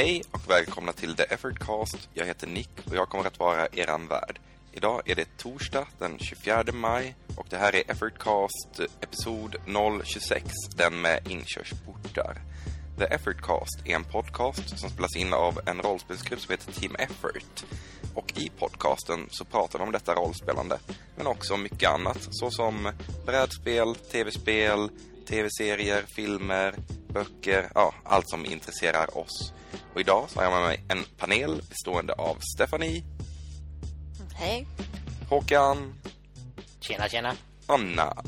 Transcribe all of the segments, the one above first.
Hej och välkomna till The Effortcast. Jag heter Nick och jag kommer att vara eran värd. Idag är det torsdag den 24 maj och det här är Effortcast episod 026, den med inkörsportar. The Effortcast är en podcast som spelas in av en rollspelsgrupp som heter Team Effort. Och i podcasten så pratar de om detta rollspelande, men också om mycket annat, såsom brädspel, tv-spel, tv-serier, filmer, böcker, ja, allt som intresserar oss. Och idag så har jag med mig en panel bestående av Stephanie, Hej. Håkan, Tjena, tjena. Anna.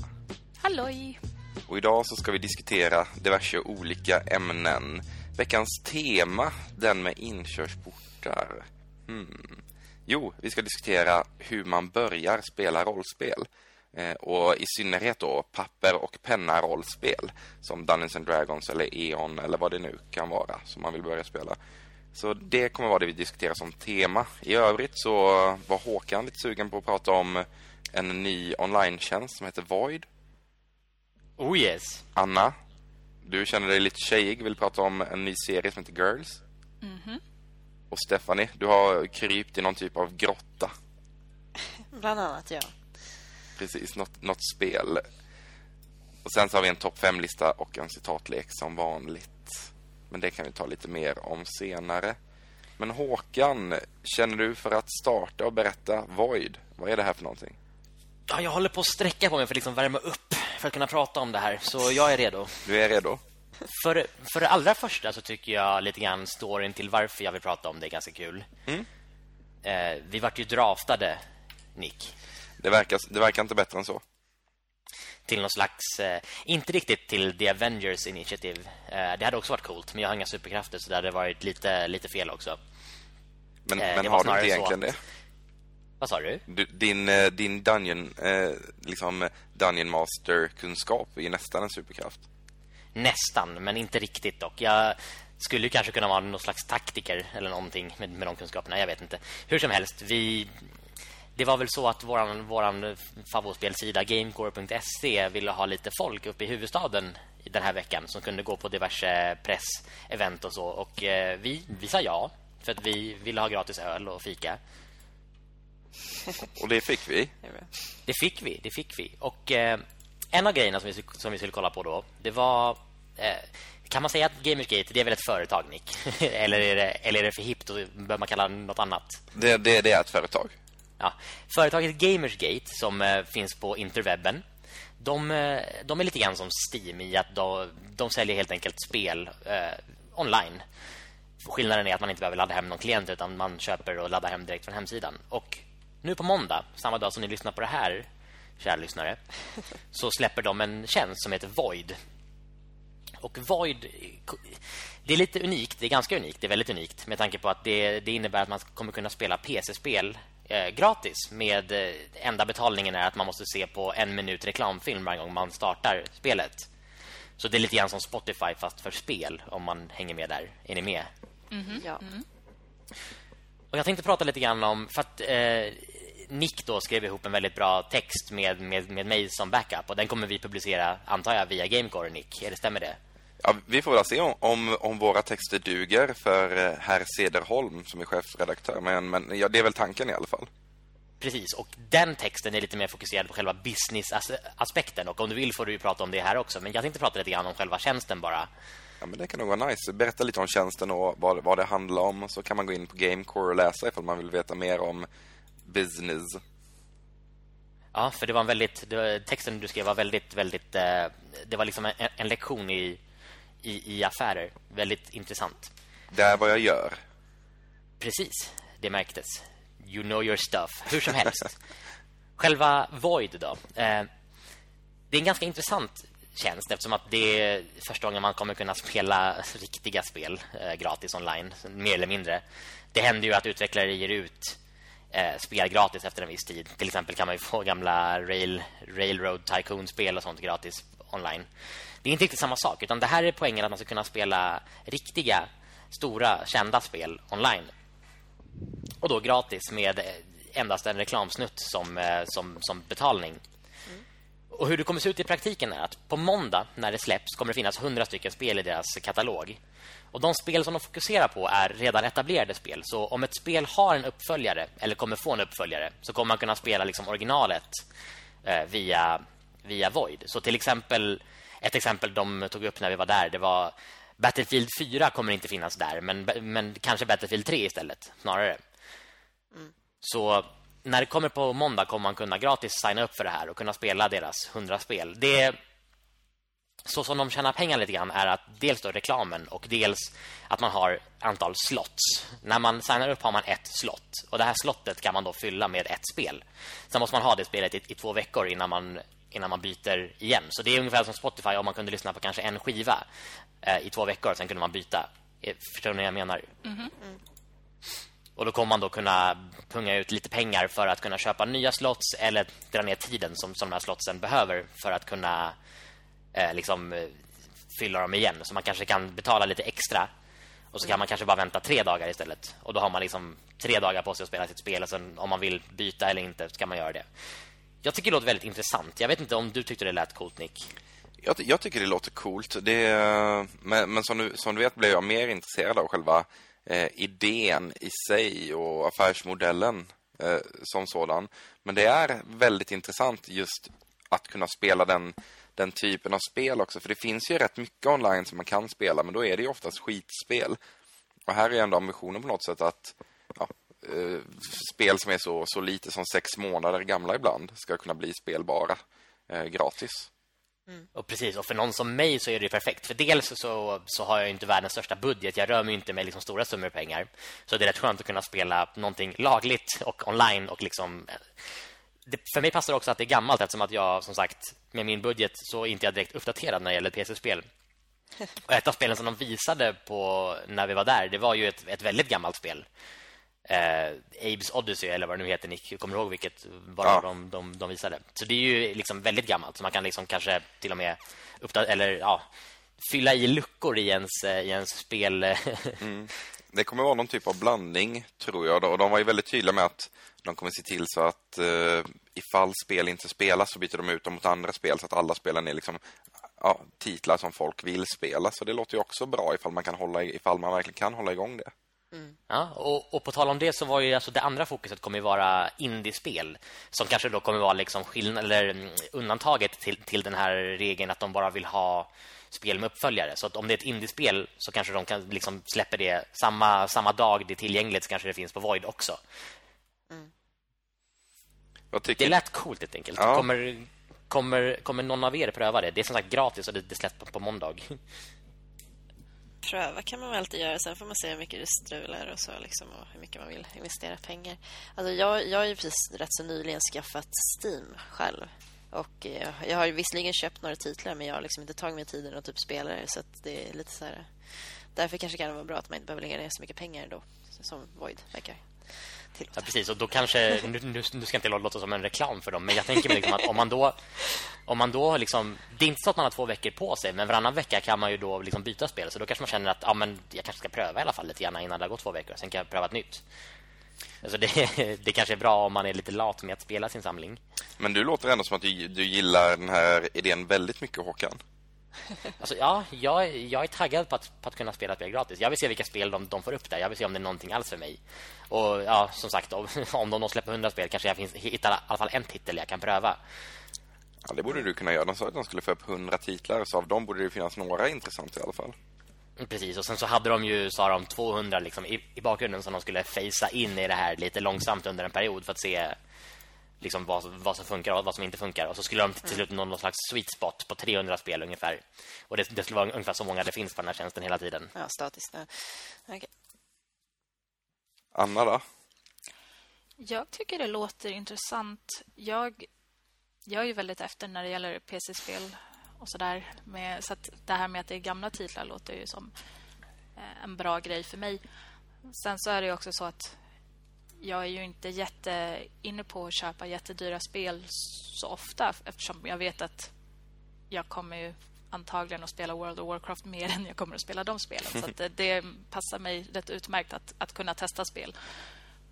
Halloj. Och idag så ska vi diskutera diverse olika ämnen. Veckans tema, den med inkörsportar. Hmm. Jo, vi ska diskutera hur man börjar spela rollspel. Eh, och i synnerhet då papper- och penna-rollspel. Som Dungeons and Dragons eller E.ON eller vad det nu kan vara som man vill börja spela. Så det kommer vara det vi diskuterar som tema. I övrigt så var Håkan lite sugen på att prata om en ny online-tjänst som heter Void. Oh yes. Anna, du känner dig lite tjejig, vill prata om en ny serie som heter Girls. Och Stephanie, du har krypt i någon typ av grotta. Bland annat, ja. Precis, något, något spel. Och sen så har vi en topp 5-lista och en citatlek som vanligt. Men det kan vi ta lite mer om senare. Men Håkan, känner du för att starta och berätta Void? Vad är det här för någonting? Ja, jag håller på att sträcka på mig för att liksom värma upp för att kunna prata om det här. Så jag är redo. Du är redo? För, för det allra första så tycker jag lite grann storyn till varför jag vill prata om det är ganska kul. Eh, vi vart ju draftade, Nick, Det verkar, det verkar inte bättre än så. till någon slags... Eh, inte riktigt till The Avengers Initiative. Eh, det hade också varit coolt, men jag har inga superkrafter så det hade varit lite, lite fel också. Men, Eh, men har du inte egentligen det? Vad sa du? Du, din, eh, din Dungeon, eh, liksom Dungeon Master-kunskap är ju nästan en superkraft. Nästan, men inte riktigt dock. Jag skulle kanske kunna vara någon slags taktiker eller någonting med, med de kunskaperna. Jag vet inte. Hur som helst, vi... Det var väl så att våran, våran favoritspelsida gamecore.se ville ha lite folk uppe i huvudstaden i den här veckan som kunde gå på diverse pressevent och så. Och eh, vi, vi sa ja, för att vi ville ha gratis öl och fika. Och det fick vi. Det fick vi, det fick vi. Och eh, en av grejerna som vi, som vi skulle kolla på då, det var... Eh, kan man säga att Gamersgate, det är väl ett företag, Nick? eller, är det, eller är det för hippt och bör man kalla det något annat? Det, det, det är ett företag. Ja. Företaget Gamersgate, som eh, finns på interwebben, de, eh, de är lite grann som Steam i att de, de säljer helt enkelt spel eh, online. Skillnaden är att man inte behöver ladda hem någon klient utan man köper och laddar hem direkt från hemsidan. Och nu på måndag, samma dag som ni lyssnar på det här, kära lyssnare, så släpper de en tjänst som heter Void. Och Void det är lite unikt, det är ganska unikt, det är väldigt unikt med tanke på att det, det innebär att man kommer kunna spela PC-spel eh, gratis med eh, enda betalningen är att man måste se på en minut reklamfilm varje gång man startar spelet. Så det är lite grann som Spotify fast för spel om man hänger med där. Är ni med? Ja. Och jag tänkte prata lite grann om för att eh, Nick då skrev ihop en väldigt bra text med, med, med mig som backup och den kommer vi publicera antar jag via Gamecore Nick. Är det stämmer det? Ja, vi får väl se om, om, om våra texter duger för eh, herr Cederholm som är chefredaktör. Men, men ja, det är väl tanken i alla fall. Precis, och den texten är lite mer fokuserad på själva business-aspekten Och om du vill får du prata om det här också Men jag tänkte prata lite grann om själva tjänsten bara Ja, men det kan nog vara nice. Berätta lite om tjänsten och vad, vad det handlar om. Så kan man gå in på Gamecore och läsa ifall man vill veta mer om business. Ja, för det var en väldigt var, Texten du skrev var väldigt, väldigt eh, Det var liksom en, en lektion i, i, i affärer Väldigt intressant Det är vad jag gör. Precis, det märktes You know your stuff Hur som helst Själva Void då eh, Det är en ganska intressant tjänst eftersom att det är första gången man kommer kunna spela riktiga spel eh, gratis online, mer eller mindre. Det händer ju att utvecklare ger ut eh, spel gratis efter en viss tid. Till exempel kan man få gamla Rail, Railroad Tycoon-spel och sånt gratis online. Det är inte riktigt samma sak, utan det här är poängen att man ska kunna spela riktiga, stora, kända spel online. Och då gratis med endast en reklamsnutt som, eh, som, som betalning. Och hur det kommer se ut i praktiken är att på måndag när det släpps kommer det finnas 100 stycken spel i deras katalog. Och de spel som de fokuserar på är redan etablerade spel. Så om ett spel har en uppföljare eller kommer få en uppföljare så kommer man kunna spela liksom originalet eh, via via Void. Så till exempel ett exempel de tog upp när vi var där det var Battlefield 4 kommer inte finnas där men men kanske Battlefield 3 istället snarare. Mm. Så när det kommer på måndag kommer man kunna gratis signa upp för det här och kunna spela deras 100 spel. Det så som de tjänar pengar lite grann är att dels då reklamen och dels att man har antal slots. När man signar upp har man ett slott och det här slottet kan man då fylla med ett spel. Sen måste man ha det spelet i, i två veckor innan man innan man byter igen. Så det är ungefär som Spotify om man kunde lyssna på kanske en skiva eh, i två veckor sen kunde man byta. Eh, förstår ni vad jag menar? Mm -hmm. Och då kommer man då kunna punga ut lite pengar för att kunna köpa nya slots eller dra ner tiden som, som de här slotsen behöver för att kunna eh, liksom eh, fylla dem igen. Så man kanske kan betala lite extra och så kan man kanske bara vänta tre dagar istället. Och då har man liksom tre dagar på sig att spela sitt spel och sen om man vill byta eller inte så kan man göra det. Jag tycker det låter väldigt intressant. Jag vet inte om du tyckte det lät coolt, Nick. Jag, jag tycker det låter coolt. Det, eh, men, men som, du, som du vet blev jag mer intresserad av själva eh, idén i sig och affärsmodellen eh, som sådan. Men det är väldigt intressant just att kunna spela den, den typen av spel också. För det finns ju rätt mycket online som man kan spela, men då är det ju oftast skitspel. Och här är ändå ambitionen på något sätt att ja, eh, spel som är så, så lite som sex månader gamla ibland ska kunna bli spelbara eh, gratis. Mm. Och precis, och för någon som mig så är det perfekt. För dels så, så har jag inte världens största budget. Jag rör mig inte med liksom stora summor pengar. Så det är rätt skönt att kunna spela någonting lagligt och online och liksom... Det, för mig passar det också att det är gammalt eftersom att jag, som sagt, med min budget så är inte jag direkt uppdaterad när det gäller PC-spel. Och ett av spelen som de visade på när vi var där, det var ju ett, ett väldigt gammalt spel eh, Abe's Odyssey eller vad det nu heter Nick kommer ihåg vilket bara ja. de, de, de visade. Så det är ju liksom väldigt gammalt så man kan liksom kanske till och med uppdat eller ja fylla i luckor i ens i ens spel. mm. Det kommer vara någon typ av blandning tror jag och de var ju väldigt tydliga med att de kommer se till så att uh, ifall spel inte spelas så byter de ut dem mot andra spel så att alla spelen är liksom ja, titlar som folk vill spela så det låter ju också bra ifall man kan hålla ifall man verkligen kan hålla igång det. Mm. Ja, och, och, på tal om det så var ju alltså det andra fokuset kommer ju vara indiespel som kanske då kommer vara liksom skillnad eller mm, undantaget till, till den här regeln att de bara vill ha spel med uppföljare. Så att om det är ett indiespel så kanske de kan liksom släppa det samma samma dag det är tillgängligt så kanske det finns på Void också. Mm. Det lät coolt helt enkelt. Ja. Kommer, kommer, kommer någon av er pröva det? Det är som sagt gratis och det, det släpps på, på måndag pröva kan man väl alltid göra. Sen får man se hur mycket det strular och så liksom, och hur mycket man vill investera pengar. Alltså jag, jag har ju precis rätt så nyligen skaffat Steam själv. Och jag, eh, jag har ju visserligen köpt några titlar men jag har liksom inte tagit mig tiden att typ spela det. Så det är lite så här... Därför kanske kan det vara bra att man inte behöver lägga ner så mycket pengar då. Som Void verkar tillåta. Ja, precis. Och då kanske nu, nu, nu ska inte låta som en reklam för dem, men jag tänker mig liksom att om man då om man då liksom det är inte så att man har två veckor på sig, men varannan vecka kan man ju då liksom byta spel så då kanske man känner att ja men jag kanske ska pröva i alla fall lite grann innan det har gått två veckor, sen kan jag pröva ett nytt. Alltså det, det kanske är bra om man är lite lat med att spela sin samling. Men du låter ändå som att du, du gillar den här idén väldigt mycket, Håkan. Alltså, ja, jag, jag är taggad på att, på att kunna spela spel gratis. Jag vill se vilka spel de, de får upp där. Jag vill se om det är någonting alls för mig. Och ja, som sagt, om, om de släpper 100 spel kanske jag finns, hittar i alla fall en titel jag kan pröva. Ja, det borde du kunna göra. De sa att de skulle få upp 100 titlar, så av dem borde det finnas några intressanta i alla fall. Precis, och sen så hade de ju, sa de, 200 liksom, i, i bakgrunden som de skulle facea in i det här lite långsamt under en period för att se liksom vad, vad som funkar och vad som inte funkar. Och så skulle de till slut nå någon slags sweet spot på 300 spel ungefär. Och det, det skulle vara ungefär så många det finns på den här tjänsten hela tiden. Ja, statiskt. Okay. Anna då? Jag tycker det låter intressant. Jag, jag är ju väldigt efter när det gäller PC-spel och sådär. Så att det här med att det är gamla titlar låter ju som eh, en bra grej för mig. Sen så är det också så att jag är ju inte jätte inne på att köpa jättedyra spel så ofta eftersom jag vet att jag kommer ju antagligen att spela World of Warcraft mer än jag kommer att spela de spelen. Så det, det, passar mig rätt utmärkt att, att kunna testa spel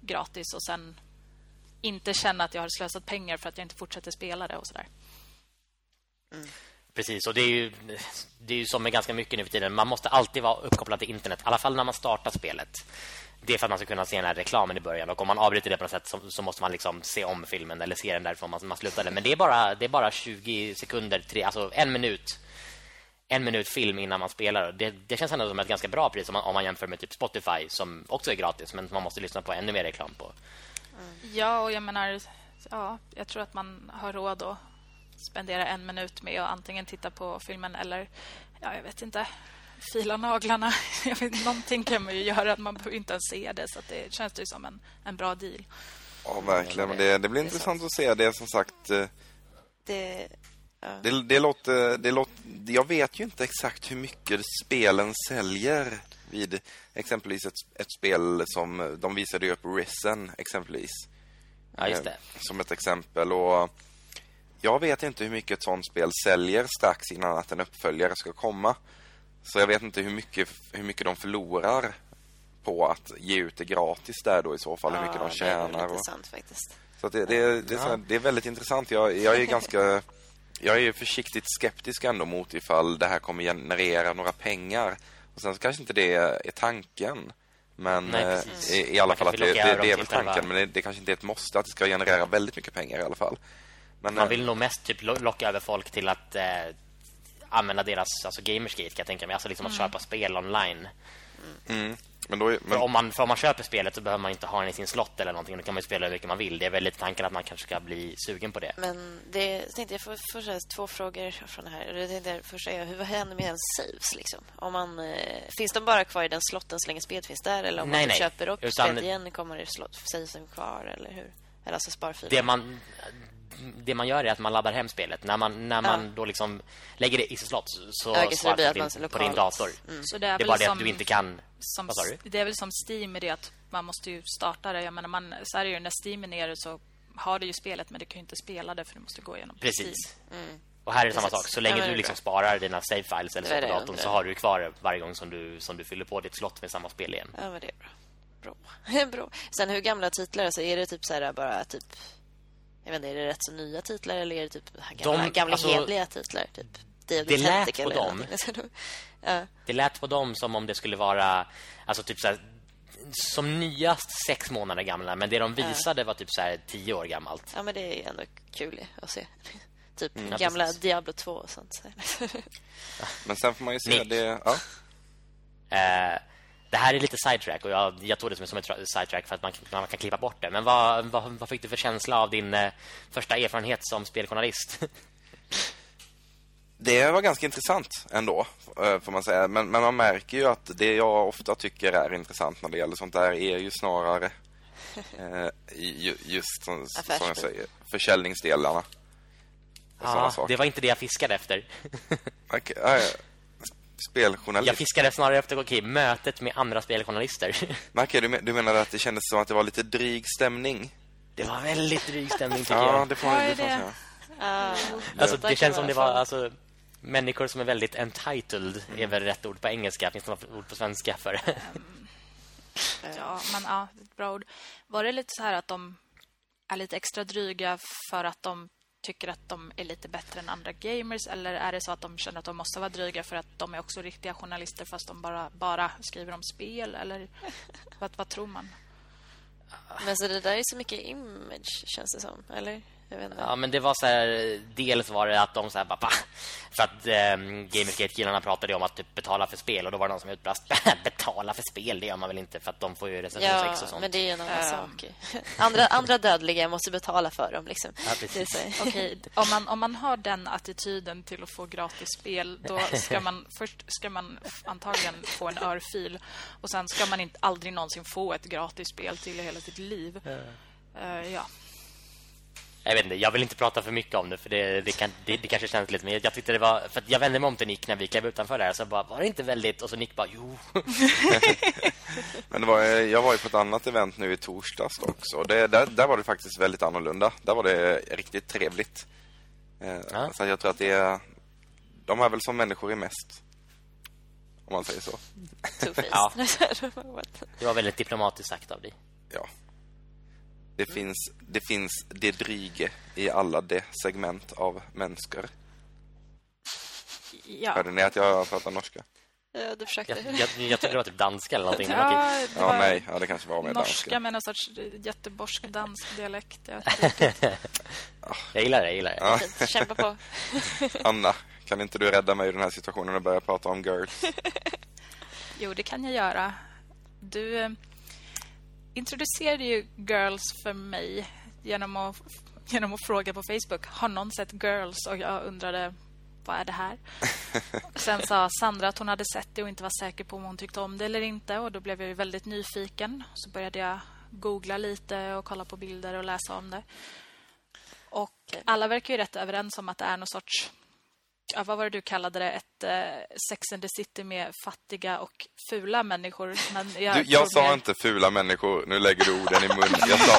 gratis och sen inte känna att jag har slösat pengar för att jag inte fortsätter spela det och sådär. Precis, och det är ju det är ju som med ganska mycket nu för tiden. Man måste alltid vara uppkopplad till internet, i alla fall när man startar spelet. Det är för att man ska kunna se den här reklamen i början och om man avbryter det på något sätt så, så måste man liksom se om filmen eller se den därifrån man, man slutade. Men det är bara det är bara 20 sekunder, tre, alltså en minut. En minut film innan man spelar. Det, det känns ändå som ett ganska bra pris om man, om man jämför med typ Spotify som också är gratis men man måste lyssna på ännu mer reklam på. Mm. Ja, och jag menar, ja, jag tror att man har råd att spendera en minut med att antingen titta på filmen eller, ja, jag vet inte, fila naglarna. Jag vet, någonting kan man ju göra, man behöver inte ens se det, så det känns det som en, en bra deal. Ja, verkligen. Men det, det blir intressant att se. Det är som sagt... eh, Det, ja. Det, det, låter, det låter... Jag vet ju inte exakt hur mycket spelen säljer vid exempelvis ett, ett spel som... De visade ju upp Risen, exempelvis. Ja, just det. Eh, Som ett exempel. Och jag vet inte hur mycket ett sånt spel säljer strax innan att en uppföljare ska komma. Så jag vet inte hur mycket, hur mycket de förlorar på att ge ut det gratis där då i så fall. hur mycket de Ja, det är tjänar. och... faktiskt. Så att det, det, det, är här, det är väldigt intressant. Jag, jag är ganska... Jag är ju försiktigt skeptisk ändå mot ifall det här kommer generera några pengar. Och sen så kanske inte det är tanken. Men Nej, eh, i, i alla fall att det, det, det är väl tanken. Men det, det kanske inte är ett måste att det ska generera väldigt mycket pengar i alla fall. Men, Man eh, vill nog mest typ lo- locka över folk till att eh, använda deras alltså Gamersgate kan jag tänka mig. Alltså liksom att köpa spel online. mm, men då, är- För men, om, man, för om man köper spelet så behöver man inte ha den i sin slott eller någonting. Då kan man ju spela hur mycket man vill. Det är väl lite tanken att man kanske ska bli sugen på det. Men det jag tänkte jag får först två frågor från det här. Det tänkte jag först säga, hur vad händer med ens saves liksom? Om man eh, finns de bara kvar i den slotten så länge spelet finns där eller om Nej, man nej. köper upp Utan- spelet igen kommer det slott savesen kvar eller hur? Eller alltså sparfiler. Det man, det man gör är att man laddar hem spelet. När man, när man då liksom lägger det i sitt slott så Ja, okej, så det din, på din dator. Så det är, Det är bara det som, att du inte kan... som, Vad sa du? Det är väl som Steam i det att man måste ju starta det. Jag menar, man, så är det ju när Steam är nere så har du ju spelet men du kan ju inte spela det för du måste gå igenom Precis. Steam. Och här är det samma sak. Så länge Ja, du det liksom sparar dina save files eller Det så på det datorn så har du kvar varje gång som du, som du fyller på ditt slott med samma spel igen. Ja, men det är bra. Bra. bra. Sen hur gamla titlar? Alltså, är det typ så här bara typ... Jag vet inte, är det rätt så nya titlar eller är det typ gamla, De- gamla alltså, hedliga titlar? Typ det lät på eller dem. ja. Det lät på dem som om det skulle vara alltså typ så här, som nyast sex månader gamla, men det de visade var typ så här tio år gammalt. ja, men det är ändå kul att se. Typ ja, gamla precis. Diablo 2 och sånt. men sen får man ju se Nick. det... Ja. Eh, det här är lite sidetrack och jag, jag tog det som, som ett tra- sidetrack för att man, man kan klippa bort det. Men vad, vad, vad fick du för känsla av din eh, första erfarenhet som speljournalist? Det var ganska intressant ändå, eh, får man säga. Men, men man märker ju att det jag ofta tycker är intressant när det gäller sånt där är ju snarare eh, ju, just som, som jag säger, försäljningsdelarna. Ja, det var inte det jag fiskade efter. Ja, ja. Speljournalist. Jag fiskade snarare efter okej, mötet med andra speljournalister. Märker du, du menade att det kändes som att det var lite dryg stämning? Det var väldigt dryg stämning tycker Ja, jag. det får är det får man säga. Alltså, det känns som det var alltså, människor som är väldigt entitled är väl rätt ord på engelska. Finns det något ord på svenska för det? Ja, men ja, ett bra ord. Var det lite så här att de är lite extra dryga för att de tycker att de är lite bättre än andra gamers eller är det så att de känner att de måste vara dryga för att de är också riktiga journalister fast de bara, bara skriver om spel eller vad, vad tror man? Men så det där är så mycket image, känns det som. Eller? Ja, men det var så här, dels var det att de så här bara, för att eh, Gamersgate-killarna pratade om att typ betala för spel och då var det någon som utbrast, betala för spel, det gör man väl inte för att de får ju recensionsex Ja, och sånt. men det är ju en annan sak. Andra, andra dödliga måste betala för dem. Liksom. Ja, precis. Okej, om man, om man har den attityden till att få gratis spel då ska man först ska man antagligen få en örfil och sen ska man inte aldrig någonsin få ett gratis spel till hela sitt liv. Eh, ja. Jag vet inte, jag vill inte prata för mycket om det för det, det, kan, det, det kanske känns lite men jag tyckte det var för att jag vände mig om till Nick när vi klev utanför där så bara var det inte väldigt och så Nick bara jo. Men det var, jag var ju på ett annat event nu i torsdags också. Det, där, där var det faktiskt väldigt annorlunda. Där var det riktigt trevligt. Eh, Ja. Så jag tror att det är... De är väl som människor är mest. Om man säger så. Two-faced. Ja. Det var väldigt diplomatiskt sagt av dig. Ja. Det finns det, finns det dryge i alla de segment av människor. Ja. Hörde ni att jag pratar norska? Ja, du försökte. Jag, jag, jag trodde det var typ danska eller någonting. Ja, det Ja, var nej. Ja, det kanske var med norska danska. med någon sorts göteborgsk dansk dialekt. Jag. Jag gillar det, jag gillar det. Ja. Fint. Kämpa på. Anna, kan inte du rädda mig ur den här situationen och börja prata om girls? Jo, det kan jag göra. Du eh, introducerade ju Girls för mig genom att, genom att fråga på Facebook. Har någon sett Girls? Och jag undrade, vad är det här? Sen sa Sandra att hon hade sett det och inte var säker på om hon tyckte om det eller inte. Och då blev jag väldigt nyfiken. Så började jag googla lite och kolla på bilder och läsa om det. Och alla verkar ju rätt överens om att det är någon sorts... Ja, vad var det du kallade det? Ett eh, Sex and the City med fattiga och fula människor. Men jag, Du, jag sa mer- inte fula människor. Nu lägger du orden i munnen. Jag sa,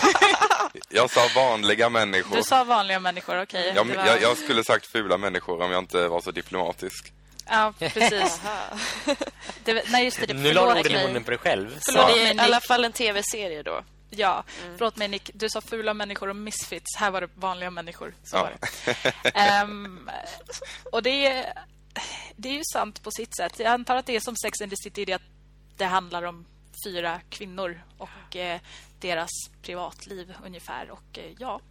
jag sa vanliga människor. Du sa vanliga människor, okej. Jag, Det var- jag, jag skulle sagt fula människor om jag inte var så diplomatisk. Ja, precis. Det, nej, just det. det Nu la du orden i munnen på dig själv. Förlåt Det mig, är i alla fall en tv-serie då. Ja, förlåt mig Nick. Du sa fula människor och misfits. Här var det vanliga människor. Så Ja. var det. Ehm, och det är, det är ju sant på sitt sätt. Jag antar att det är som Sex and the City, det att det handlar om fyra kvinnor och eh, deras privatliv ungefär. Och eh, ja,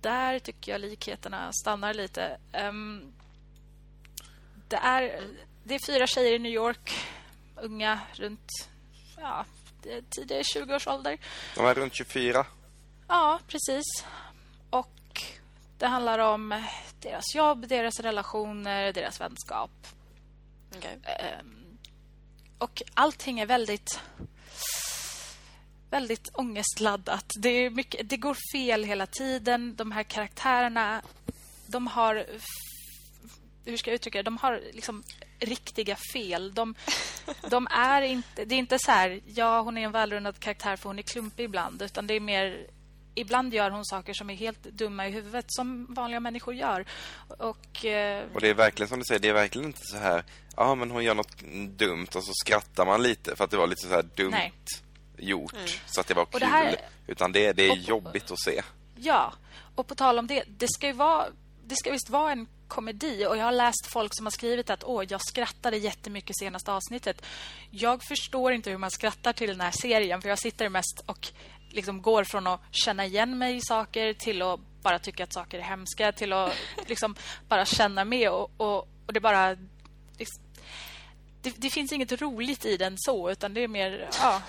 där tycker jag likheterna stannar lite. Ehm, det, är, det är fyra tjejer i New York, unga, runt ja, tidig 20-årsålder. De är runt 24. Ja, precis. Och det handlar om deras jobb, deras relationer, deras vänskap. Okej. Ehm, och allting är väldigt väldigt ångestladdat. Det, är mycket, det går fel hela tiden. De här karaktärerna, de har... Hur ska jag uttrycka det? De har liksom riktiga fel. De, de är inte... Det är inte så här, ja, hon är en välrundad karaktär för hon är klumpig ibland. Utan det är mer... Ibland gör hon saker som är helt dumma i huvudet, som vanliga människor gör. Och... eh, Och det är verkligen som du säger, det är verkligen inte så här, ja men hon gör något dumt och så skrattar man lite för att det var lite så här dumt Nej. gjort så att det var kul. det här- Utan det, det är Och- jobbigt att se. Ja, och på tal om det, det ska ju vara det ska visst vara en komedi. Och jag har läst folk som har skrivit att åh, jag skrattade jättemycket senaste avsnittet. Jag förstår inte hur man skrattar till den här serien för jag sitter mest och liksom går från att känna igen mig i saker till att bara tycka att saker är hemska till att liksom bara känna med. Och, och, och det bara det, det, det finns inget roligt i den så utan det är mer ja,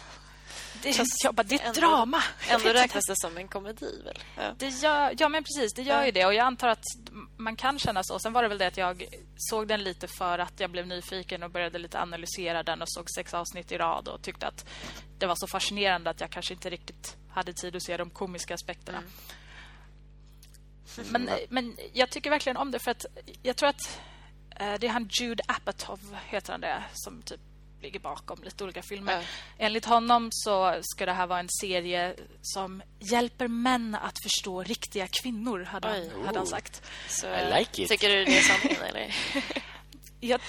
det, jag bara, det är ett Ändå- drama. Ändå räknas det som en komedi väl? Ja. Det gör, ja, men precis. Det gör ju det. Och jag antar att man kan känna så. Sen var det väl det att jag såg den lite för att jag blev nyfiken och började lite analysera den och såg sex avsnitt i rad och tyckte att det var så fascinerande att jag kanske inte riktigt hade tid att se de komiska aspekterna. Men, men jag tycker verkligen om det för att jag tror att eh, det är han Jude Apatow heter han det som typ ligger bakom lite olika filmer. Ja. Enligt honom så ska det här vara en serie som hjälper män att förstå riktiga kvinnor, hade, han, hade han sagt. Så, I like it. Tycker du det är sanningen eller? Jag,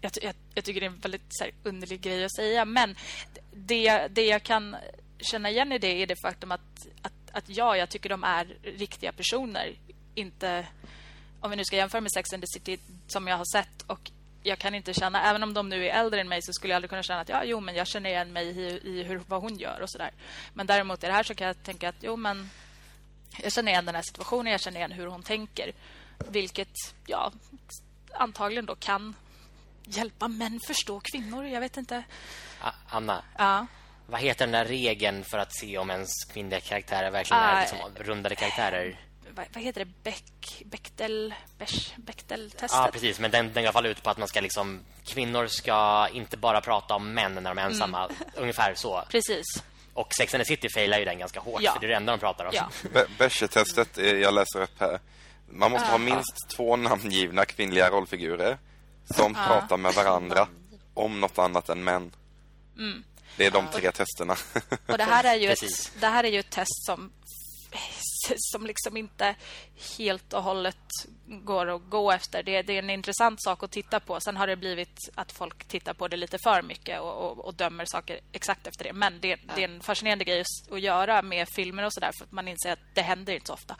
jag, jag, jag tycker det är en väldigt så här, underlig grej att säga, men det, det jag kan känna igen i det är det faktum att, att, att ja, jag tycker de är riktiga personer. Inte, om vi nu ska jämföra med Sex and the City som jag har sett och jag kan inte känna, även om de nu är äldre än mig så skulle jag aldrig kunna känna att ja, jo, men jag känner igen mig i, i hur, vad hon gör och sådär. Men däremot i det här så kan jag tänka att jo, men jag känner igen den här situationen, jag känner igen hur hon tänker. Vilket, ja, antagligen då kan hjälpa män förstå kvinnor. Jag vet inte. Anna, Ja. vad heter den där regeln för att se om ens kvinnliga karaktärer verkligen är Ah, liksom rundade karaktärer? Vad, vad heter det? Beck, Bechdel, Besch, Bechdel-testet? Ja, precis. Men den, den går i alla fall ut på att man ska liksom... Kvinnor ska inte bara prata om män när de är ensamma. Ungefär så. Precis. Och Sex and the City failar ju den ganska hårt. Ja. För det är det enda de pratar om. Ja. Be- Bechdel-testet, eh, jag läser upp här. Man måste ha minst två namngivna kvinnliga rollfigurer som pratar med varandra om något annat än män. Det är de tre testerna. Och det här är ju Precis. ett, det här är ju ett test som som liksom inte helt och hållet går att gå efter. Det, det är en intressant sak att titta på. Sen har det blivit att folk tittar på det lite för mycket och, och, och dömer saker exakt efter det. Men det, det är en fascinerande grej att- att göra med filmer och sådär för att man inser att det händer inte så ofta.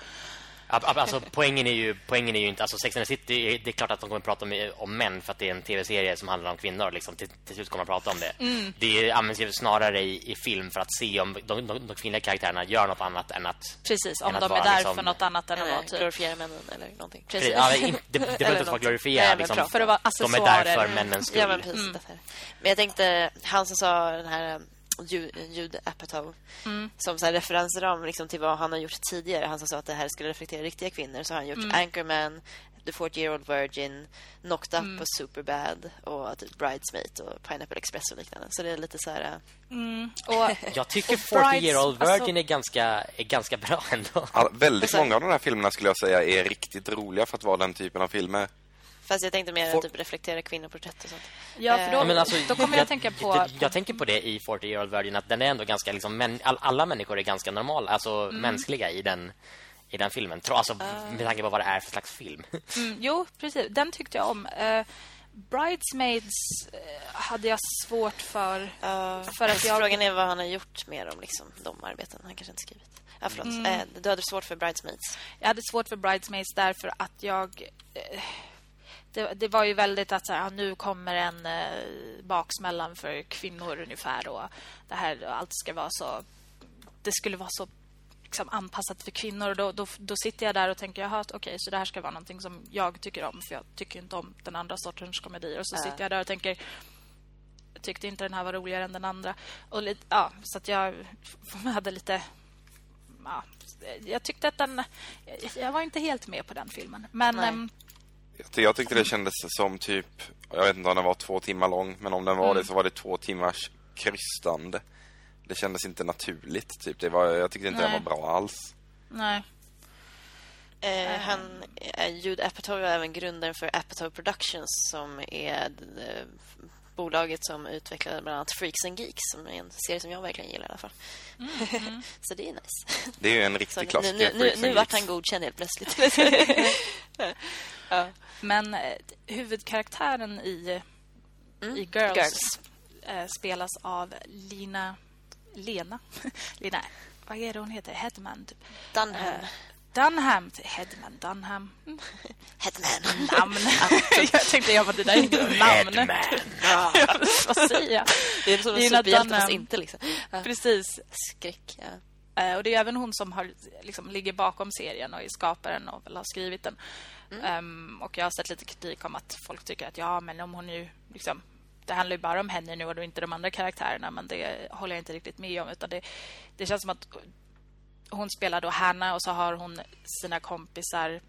Alltså poängen är ju poängen är ju inte alltså Sex and the City det är klart att de kommer prata om, om män för att det är en tv-serie som handlar om kvinnor liksom till, till slut kommer man prata om det. Mm. Det används ju snarare i, i, film för att se om de, de, de kvinnliga karaktärerna gör något annat än att Precis, om de är där liksom, för något annat än att vara typ glorifiera männen eller någonting. Precis. Ja, det, det, det behöver inte vara glorifiera liksom, för att vara De är där för männens skull. Ja, men precis. Mm. Men jag tänkte han som sa den här ljud Apatow mm. som så här referensram liksom till vad han har gjort tidigare. Han som sa att det här skulle reflektera riktiga kvinnor så har han gjort mm. Anchorman, The 40 Year Old Virgin, Knocked Up mm. och Superbad och typ Bridesmaid och Pineapple Express och liknande. Så det är lite så här... Äh, mm. och, jag tycker 40 Year Old Virgin alltså... är, ganska, är ganska bra ändå. Ja, väldigt alltså- många av de här filmerna skulle jag säga är riktigt roliga för att vara den typen av filmer. Fast jag tänkte mer For... typ reflektera kvinnoporträtt och sånt. Ja, för då, eh, alltså, då kommer jag, jag, tänka på... Jag, jag, tänker på det i 40 Year Old Virgin att den är ändå ganska liksom men, all, alla människor är ganska normala, alltså mm. mänskliga i den i den filmen. Alltså uh. med tanke på vad det är för slags film. Mm, jo, precis. Den tyckte jag om. Uh, Bridesmaids uh, hade jag svårt för. Uh, för att jag... Frågan är vad han har gjort med dem, liksom, de arbeten. Han kanske inte skrivit. Ja, förlåt. Mm. Eh, du hade svårt för Bridesmaids. Jag hade svårt för Bridesmaids därför att jag det, det, var ju väldigt att så här, nu kommer en eh, baksmällan för kvinnor ungefär och det här allt ska vara så det skulle vara så liksom, anpassat för kvinnor. Och då, då, då sitter jag där och tänker jaha okej okay, så det här ska vara någonting som jag tycker om för jag tycker inte om den andra sortens komedier. Och så äh. sitter jag där och tänker jag tyckte inte den här var roligare än den andra. Och lite, ja så att jag hade lite ja, jag tyckte att den jag var inte helt med på den filmen. Men äm, jag tyckte det kändes som typ Jag vet inte om den var två timmar lång Men om den var mm. det så var det två timmars krystande Det kändes inte naturligt typ. det var, Jag tyckte inte Nej. den var bra alls Nej eh, Han är Jude Apatow är även grundaren för Apatow Productions Som är det, bolaget som utvecklade bland annat Freaks and Geeks Som är en serie som jag verkligen gillar i alla fall mm, mm. Så det är nice Det är ju en riktig klassiker Nu, nu, nu, nu vart han godkänd helt plötsligt ja. Men eh, huvudkaraktären i, mm. i Girls, Girls. Eh, spelas av Lina... Lena? Lina, vad är det hon heter? Hedman, typ. Dunham. Eh, Dunham. Hedman, Dunham. Hedman. Namn. jag tänkte, jag var det där inte namn. Hedman. vad säger jag? Det är som en superhjälte, fast inte liksom. Precis. Skräck, ja. Och det är även hon som har, liksom, ligger bakom serien och är skaparen och väl har skrivit den. Mm. Um, och jag har sett lite kritik om att folk tycker att ja, men om hon nu liksom det handlar ju bara om henne nu och inte de andra karaktärerna men det håller jag inte riktigt med om utan det, det känns som att hon spelar då Hanna och så har hon sina kompisar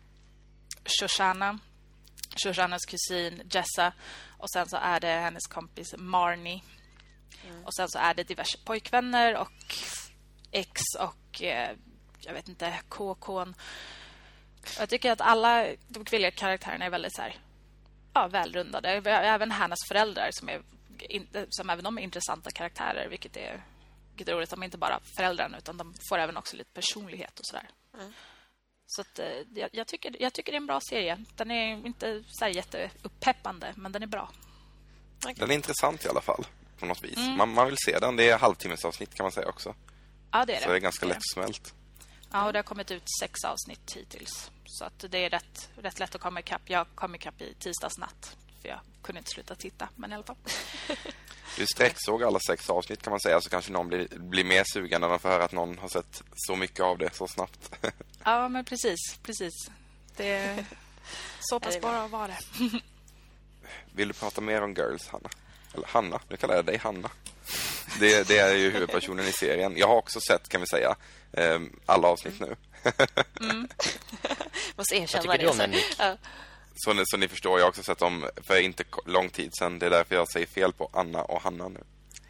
Shoshana Shoshanas kusin Jessa och sen så är det hennes kompis Marnie mm. och sen så är det diverse pojkvänner och ex och eh, jag vet inte KK jag tycker att alla de kvinnliga karaktärerna är väldigt så här, ja, välrundade. Även Hannas föräldrar som är som även de är intressanta karaktärer vilket är vilket är roligt. De är inte bara föräldrarna utan de får även också lite personlighet och sådär. Mm. Så att, eh, jag, jag, tycker, jag tycker det är en bra serie. Den är inte så här jätteuppeppande, men den är bra. Den är intressant i alla fall, på något vis. Mm. Man, man vill se den. Det är halvtimmesavsnitt kan man säga också. Ja, det är det. Så det är ganska lättsmält. Ja, och det har kommit ut sex avsnitt hittills. Så att det är rätt, rätt lätt att komma ikapp. Jag kom ikapp i tisdags natt. För jag kunde inte sluta titta, men i alla fall. Du sträcksåg alla sex avsnitt kan man säga. Så kanske någon blir, blir mer sugen när de får höra att någon har sett så mycket av det så snabbt. ja, men precis. precis. Det är så pass bara att vara det. Vill du prata mer om Girls, Hanna? Eller Hanna, nu kallar jag dig Hanna. Det, det, är ju huvudpersonen i serien. Jag har också sett, kan vi säga, ehm, alla avsnitt nu. mm. Måste erkänna Vad tycker det. Du om ja. Så, ni, så ni förstår, jag har också sett dem för inte lång tid sedan. Det är därför jag säger fel på Anna och Hanna nu.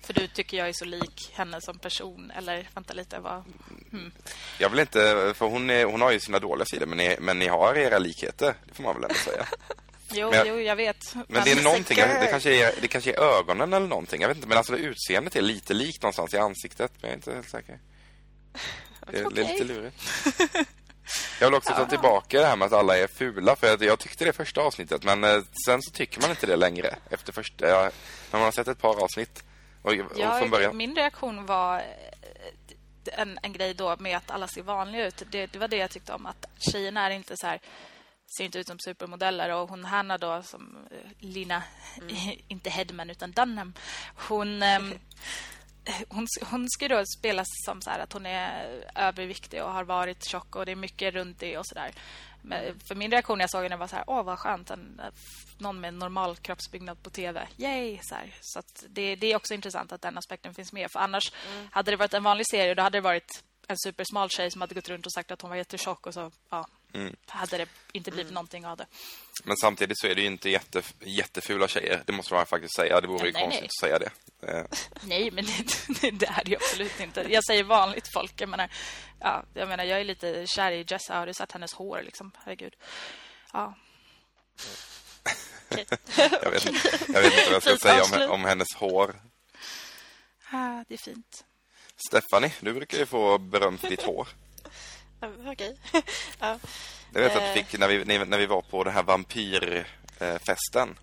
För du tycker jag är så lik henne som person Eller vänta lite vad... Hmm. Jag vill inte För hon, är, hon har ju sina dåliga sidor Men ni, men ni har era likheter Det får man väl ändå säga Jo, jag, jo, jag vet. Men, men det är någonting, det kanske, är, det kanske är ögonen eller någonting. Jag vet inte, men alltså utseendet är lite likt någonstans i ansiktet. Men jag är inte helt säker. Det är okay. lite lurigt. Jag vill också ta tillbaka det här med att alla är fula. För jag tyckte det första avsnittet. Men eh, sen så tycker man inte det längre. Efter första, när man har sett ett par avsnitt. Och, ja, från början. Min reaktion var... en, en grej då med att alla ser vanliga ut. Det, det var det jag tyckte om. Att tjejerna är inte så här ser inte ut som supermodeller och hon Hanna då som eh, Lina mm. inte Hedman utan Dunham hon um, hon, hon ska då spela som så att hon är överviktig och har varit tjock och det är mycket runt det och sådär. För min reaktion när jag såg henne var så här, åh vad skönt, en, någon med normal kroppsbyggnad på tv. Yay! Så, här. så det, det, är också intressant att den aspekten finns med. För annars mm. hade det varit en vanlig serie, då hade det varit en supersmal tjej som hade gått runt och sagt att hon var jättetjock och så ja, mm. hade det inte blivit mm. någonting av det. Men samtidigt så är det ju inte jätte, jättefula tjejer. Det måste man faktiskt säga. Det vore ja, ju nej, konstigt nej. att säga det. Eh. Nej, men det, det, är det absolut inte. Jag säger vanligt folk. Jag menar, ja, jag menar, jag är lite kär i Jessa. Har du sett hennes hår liksom? Herregud. Ja. jag, vet, jag vet inte vad jag ska säga om, om hennes hår. Ah, det är fint. Stephanie, du brukar ju få beröm för ditt hår. Okej. ja. Jag vet att du fick när vi, när vi var på den här vampyrfesten.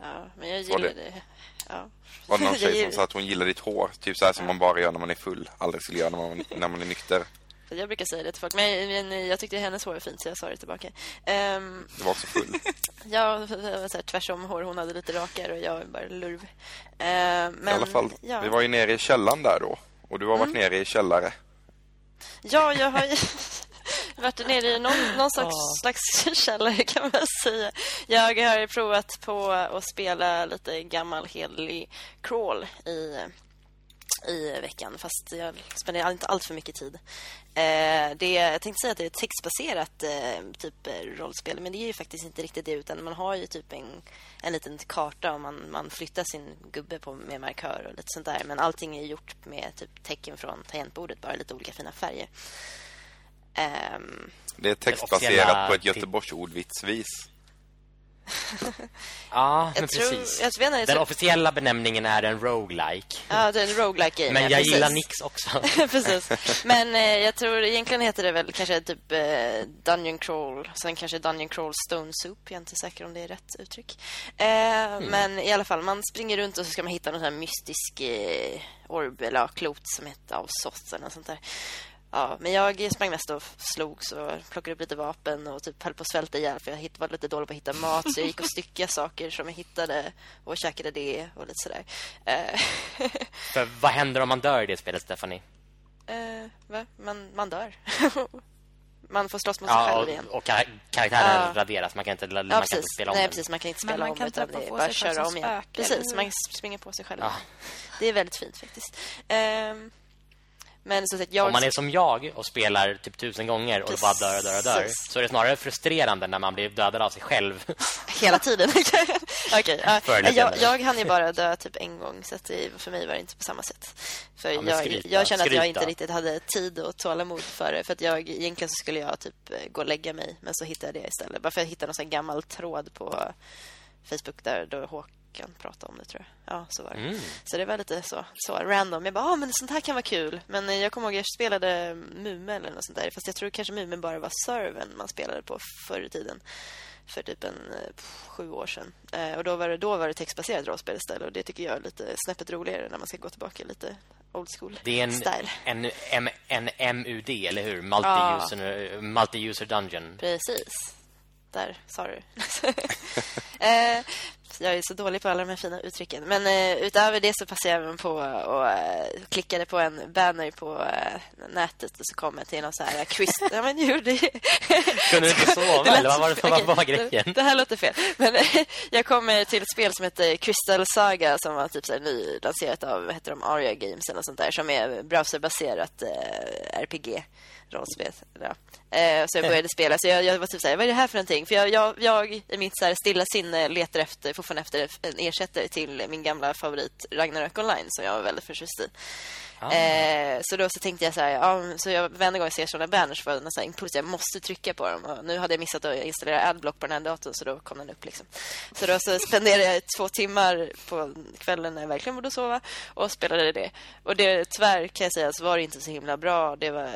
Ja, men jag gillar det. det. Ja. Var det någon tjej som sa att hon gillar ditt hår? Typ så här som man bara gör när man är full. Aldrig skulle göra när man, när man är nykter. Jag brukar säga det till folk. Men, men jag tyckte hennes hår var fint så jag sa det tillbaka. Um, du var också full. ja, så här, tvärsom hår. Hon hade lite rakare och jag var bara lurv. Uh, men, I alla fall, ja. vi var ju nere i källaren där då. Och du har varit mm. nere i källare. Ja, jag har ju varit nere i någon, någon slags, slags källare kan man säga. Jag har provat på att spela lite gammal helig crawl i i veckan fast jag spenderar inte allt för mycket tid. Eh, det, jag tänkte säga att det är ett textbaserat eh, typ rollspel men det är ju faktiskt inte riktigt det utan man har ju typ en, en liten karta och man, man flyttar sin gubbe på, med markör och lite sånt där men allting är gjort med typ tecken från tangentbordet bara lite olika fina färger. Eh, det är textbaserat på ett Göteborgsordvitsvis. ja, men tror, precis. Jag vet inte, Den officiella benämningen är en roguelike. Ja, det är en roguelike game. Men jag gillar Nix också. precis. Men eh, jag tror egentligen heter det väl kanske typ eh, Dungeon Crawl. Sen kanske Dungeon Crawl Stone Soup. Jag är inte säker om det är rätt uttryck. Eh, mm. Men i alla fall, man springer runt och så ska man hitta någon sån här mystisk eh, orb eller klot som heter av sånt där. Ja, men jag sprang mest och slogs och plockade upp lite vapen och typ höll på att svälta ihjäl för jag var lite dålig på att hitta mat så jag gick och styckade saker som jag hittade och käkade det och lite sådär. Eh. för vad händer om man dör i det spelet, Stephanie? Uh, va? Man, man dör. man får slåss mot sig själv igen. Och karaktären ja. raderas. Man kan inte, man ja, kan inte spela om Nej, precis. Man kan inte spela man om kan utan det är bara köra om igen. Precis, man springer på sig själv. Ja. Det är väldigt fint faktiskt. Um, men så att jag... Om man är som jag och spelar typ tusen gånger och Precis. bara dör och dör och dör så är det snarare frustrerande när man blir dödad av sig själv. Hela tiden. Okay. Uh, jag, jag hann ju bara dö typ en gång så det, för mig var det inte på samma sätt. För ja, jag, skryta, jag kände att jag inte riktigt hade tid och tålamod för det. För att jag, egentligen så skulle jag typ gå och lägga mig. Men så hittade jag det istället. Bara för att jag hittade någon sån gammal tråd på Facebook där då Håkan kan prata om det tror jag. Ja, så var det. Mm. Så det var lite så, så random. Jag bara, ah, men sånt här kan vara kul. Men eh, jag kommer ihåg jag spelade Mume eller något sånt där. Fast jag tror kanske Mume bara var serven man spelade på förr i tiden. För typ en eh, sju år sedan. Eh, och då var det, då var det textbaserat rollspel istället. Och det tycker jag är lite snäppet roligare när man ska gå tillbaka lite old school Det är en, style. en, en, en MUD, eller hur? Multi-user, ah. multi-user dungeon. Precis. Där sa du. eh, jag är så dålig på alla de här fina uttrycken. Men eh, utöver det så passade jag på och eh, klickade på en banner på eh, nätet och så kom jag till någon så här quiz. ja, men gjorde det. Kunde du inte sova? eller vad var, det, vad okay, var grejen? Det, här låter fel. Men jag kom till ett spel som heter Crystal Saga som var typ så här nylanserat av heter de Aria Games eller sånt där som är browserbaserat RPG rollspel. Eh, så jag började spela. Så jag, jag var typ så här, vad är det här för någonting? För jag, jag, jag i mitt så här stilla sinne letar efter, fortfarande efter en ersättare till min gamla favorit Ragnarök Online som jag var väldigt förtjust i. Ah. Eh, så då så tänkte jag så här, ja, så jag varje gång jag ser sådana banners för en impuls, jag måste trycka på dem. Och nu hade jag missat att installera Adblock på den här datorn så då kom den upp liksom. Så då så spenderade jag två timmar på kvällen när jag verkligen borde sova och spelade det. Och det tyvärr kan jag säga så var det inte så himla bra. Det var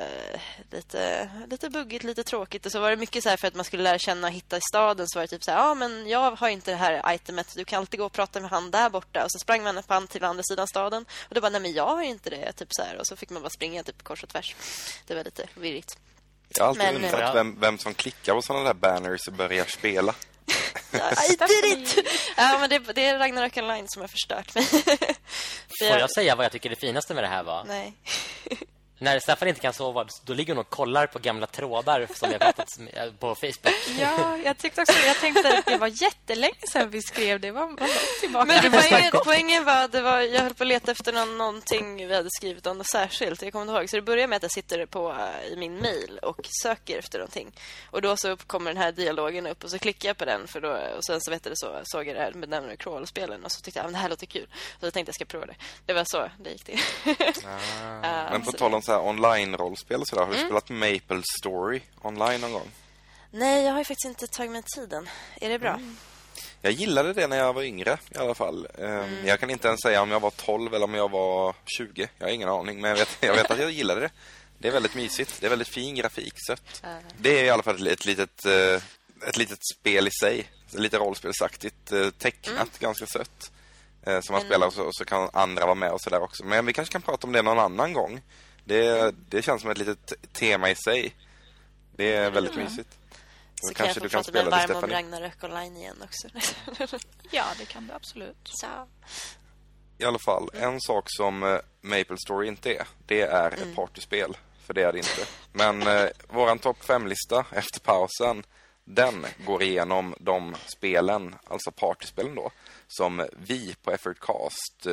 lite lite buggigt, lite tråkigt och så var det mycket så här för att man skulle lära känna och hitta i staden så var det typ så här, ja men jag har inte det här itemet. Du kan alltid gå och prata med han där borta och så sprang man på han till andra sidan staden och då bara nej men jag har inte det typ så här. Och så fick man bara springa typ kors och tvärs. Det var lite virrigt. Jag har alltid Men, undrat eh, vem, vem som klickar på sådana där banners och börjar spela. I did it! Ja, men det, det är Ragnarök Online som har förstört mig. Får jag säga vad jag tycker det finaste med det här var? Nej. När Staffan inte kan sova, då ligger hon och kollar på gamla trådar som har pratat på Facebook. Ja, jag tyckte också jag tänkte att det var jättelänge sedan vi skrev det. Var, var tillbaka. Men poängen, poängen var att det var, jag höll på att leta efter någon, någonting vi hade skrivit om något särskilt. Jag kommer inte ihåg. Så det börjar med att jag sitter på, eh, i min mail och söker efter någonting. Och då så kommer den här dialogen upp och så klickar jag på den. För då, och sen så vet jag det så, såg jag det här med Never Crawl-spelen. Och så tyckte jag att det här låter kul. Och så tänkte jag ska prova det. Det var så det gick till. Ja, Men på tal om så här online-rollspel och sådär, har du Mm. spelat Maple Story online någon gång? Nej, jag har ju faktiskt inte tagit mig tiden. Är det bra? Mm. Jag gillade det när jag var yngre i alla fall. Ehm, Mm. Jag kan inte ens säga om jag var 12 eller om jag var 20. Jag har ingen aning, men jag vet, jag vet att jag gillade det. Det är väldigt mysigt. Det är väldigt fin grafik, sött. Det är i alla fall ett litet, eh, ett litet spel i sig. Lite rollspelsaktigt, eh, tecknat, ganska sött. Eh, Som man spelar och så, och så kan andra vara med och sådär också. Men vi kanske kan prata om det någon annan gång. Det, det känns som ett litet tema i sig. Det är väldigt mysigt. Så kan jag kanske få du kan mig spela det, varm om. Ragnarök Online igen också. Ja, det kan du absolut. så. I alla fall, en sak som eh, Maple Story inte är, det är Mm. ett partyspel. För det är det inte. Men eh, våran topp 5-lista efter pausen, den går igenom de spelen, alltså partyspelen då, som vi på Effortcast, eh,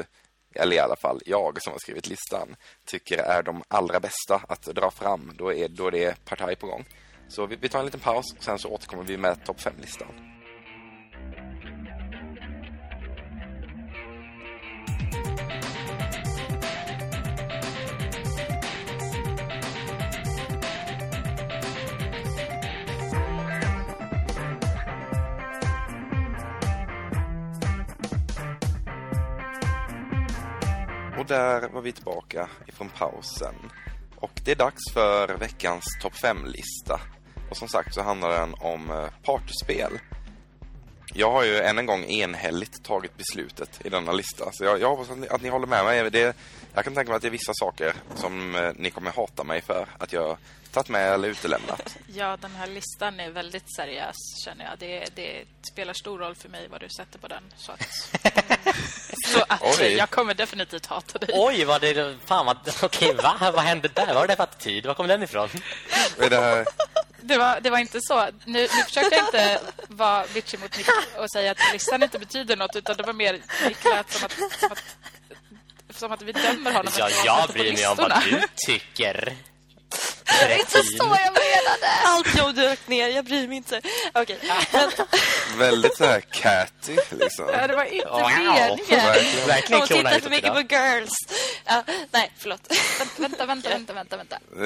eller i alla fall jag som har skrivit listan, tycker är de allra bästa att dra fram då, är, då det är partaj på gång. Så vi, vi tar en liten paus, och sen så återkommer vi med topp 5-listan. Och där var vi tillbaka ifrån pausen. Och det är dags för veckans topp 5-lista. Och som sagt så handlar den om eh, partyspel. Jag har ju än en gång enhälligt tagit beslutet i denna lista. Så jag, jag hoppas att ni, att ni håller med mig. Det, jag kan tänka mig att det är vissa saker som eh, ni kommer hata mig för att jag tagit med eller utelämnat. Ja, den här listan är väldigt seriös, känner jag. Det, det spelar stor roll för mig vad du sätter på den. Så att, så att Oj. jag kommer definitivt hata dig. Oj, vad det... Fan, vad... Okej, va? Vad hände där? Vad var det för attityd? Var kom den ifrån? Vad är det här? Det var, det var inte så. Nu, nu försökte jag inte vara bitchig mot Nick och säga att listan inte betyder något, utan det var mer Nick lät som att, som att, som att vi dömer honom. Ja, jag bryr mig om vad du tycker. Det är inte så jag menade! Allt jag dök ner, jag bryr mig inte. Okej, men Väldigt så här catty, liksom. Ja, det var inte Wow. meningen. Verkligen. Verkligen de tittar för mycket på girls. Ja, nej, förlåt. Vänta, vänta, vänta, vänta, vänta. Eh,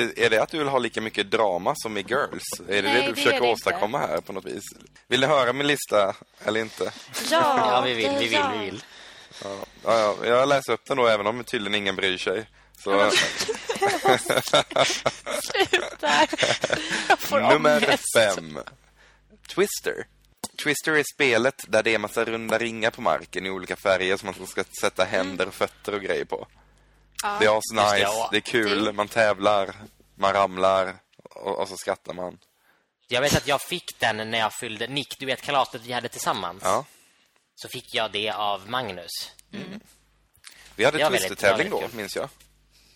Är, är det att du vill ha lika mycket drama som i Girls? Är det Nej, det du det försöker det åstadkomma här på något vis? Vill du höra min lista eller inte? Ja, Ja, vi vill, vi vill, ja. vi vill. Ja, ja, jag läser upp den då även om tydligen ingen bryr sig. Så Där. Jag får nummer ångest. fem. Twister. Twister är spelet där det är massa runda ringar på marken i olika färger som man ska sätta händer och fötter och grejer på. Ja. Det är asnice, ja. det är kul, Det- man tävlar, man ramlar och, och så skrattar man. Jag vet att jag fick den när jag fyllde... Nick, du vet kalaset vi hade tillsammans? Ja. Så fick jag det av Magnus. Vi hade väldigt- Twister-tävling då, minns jag.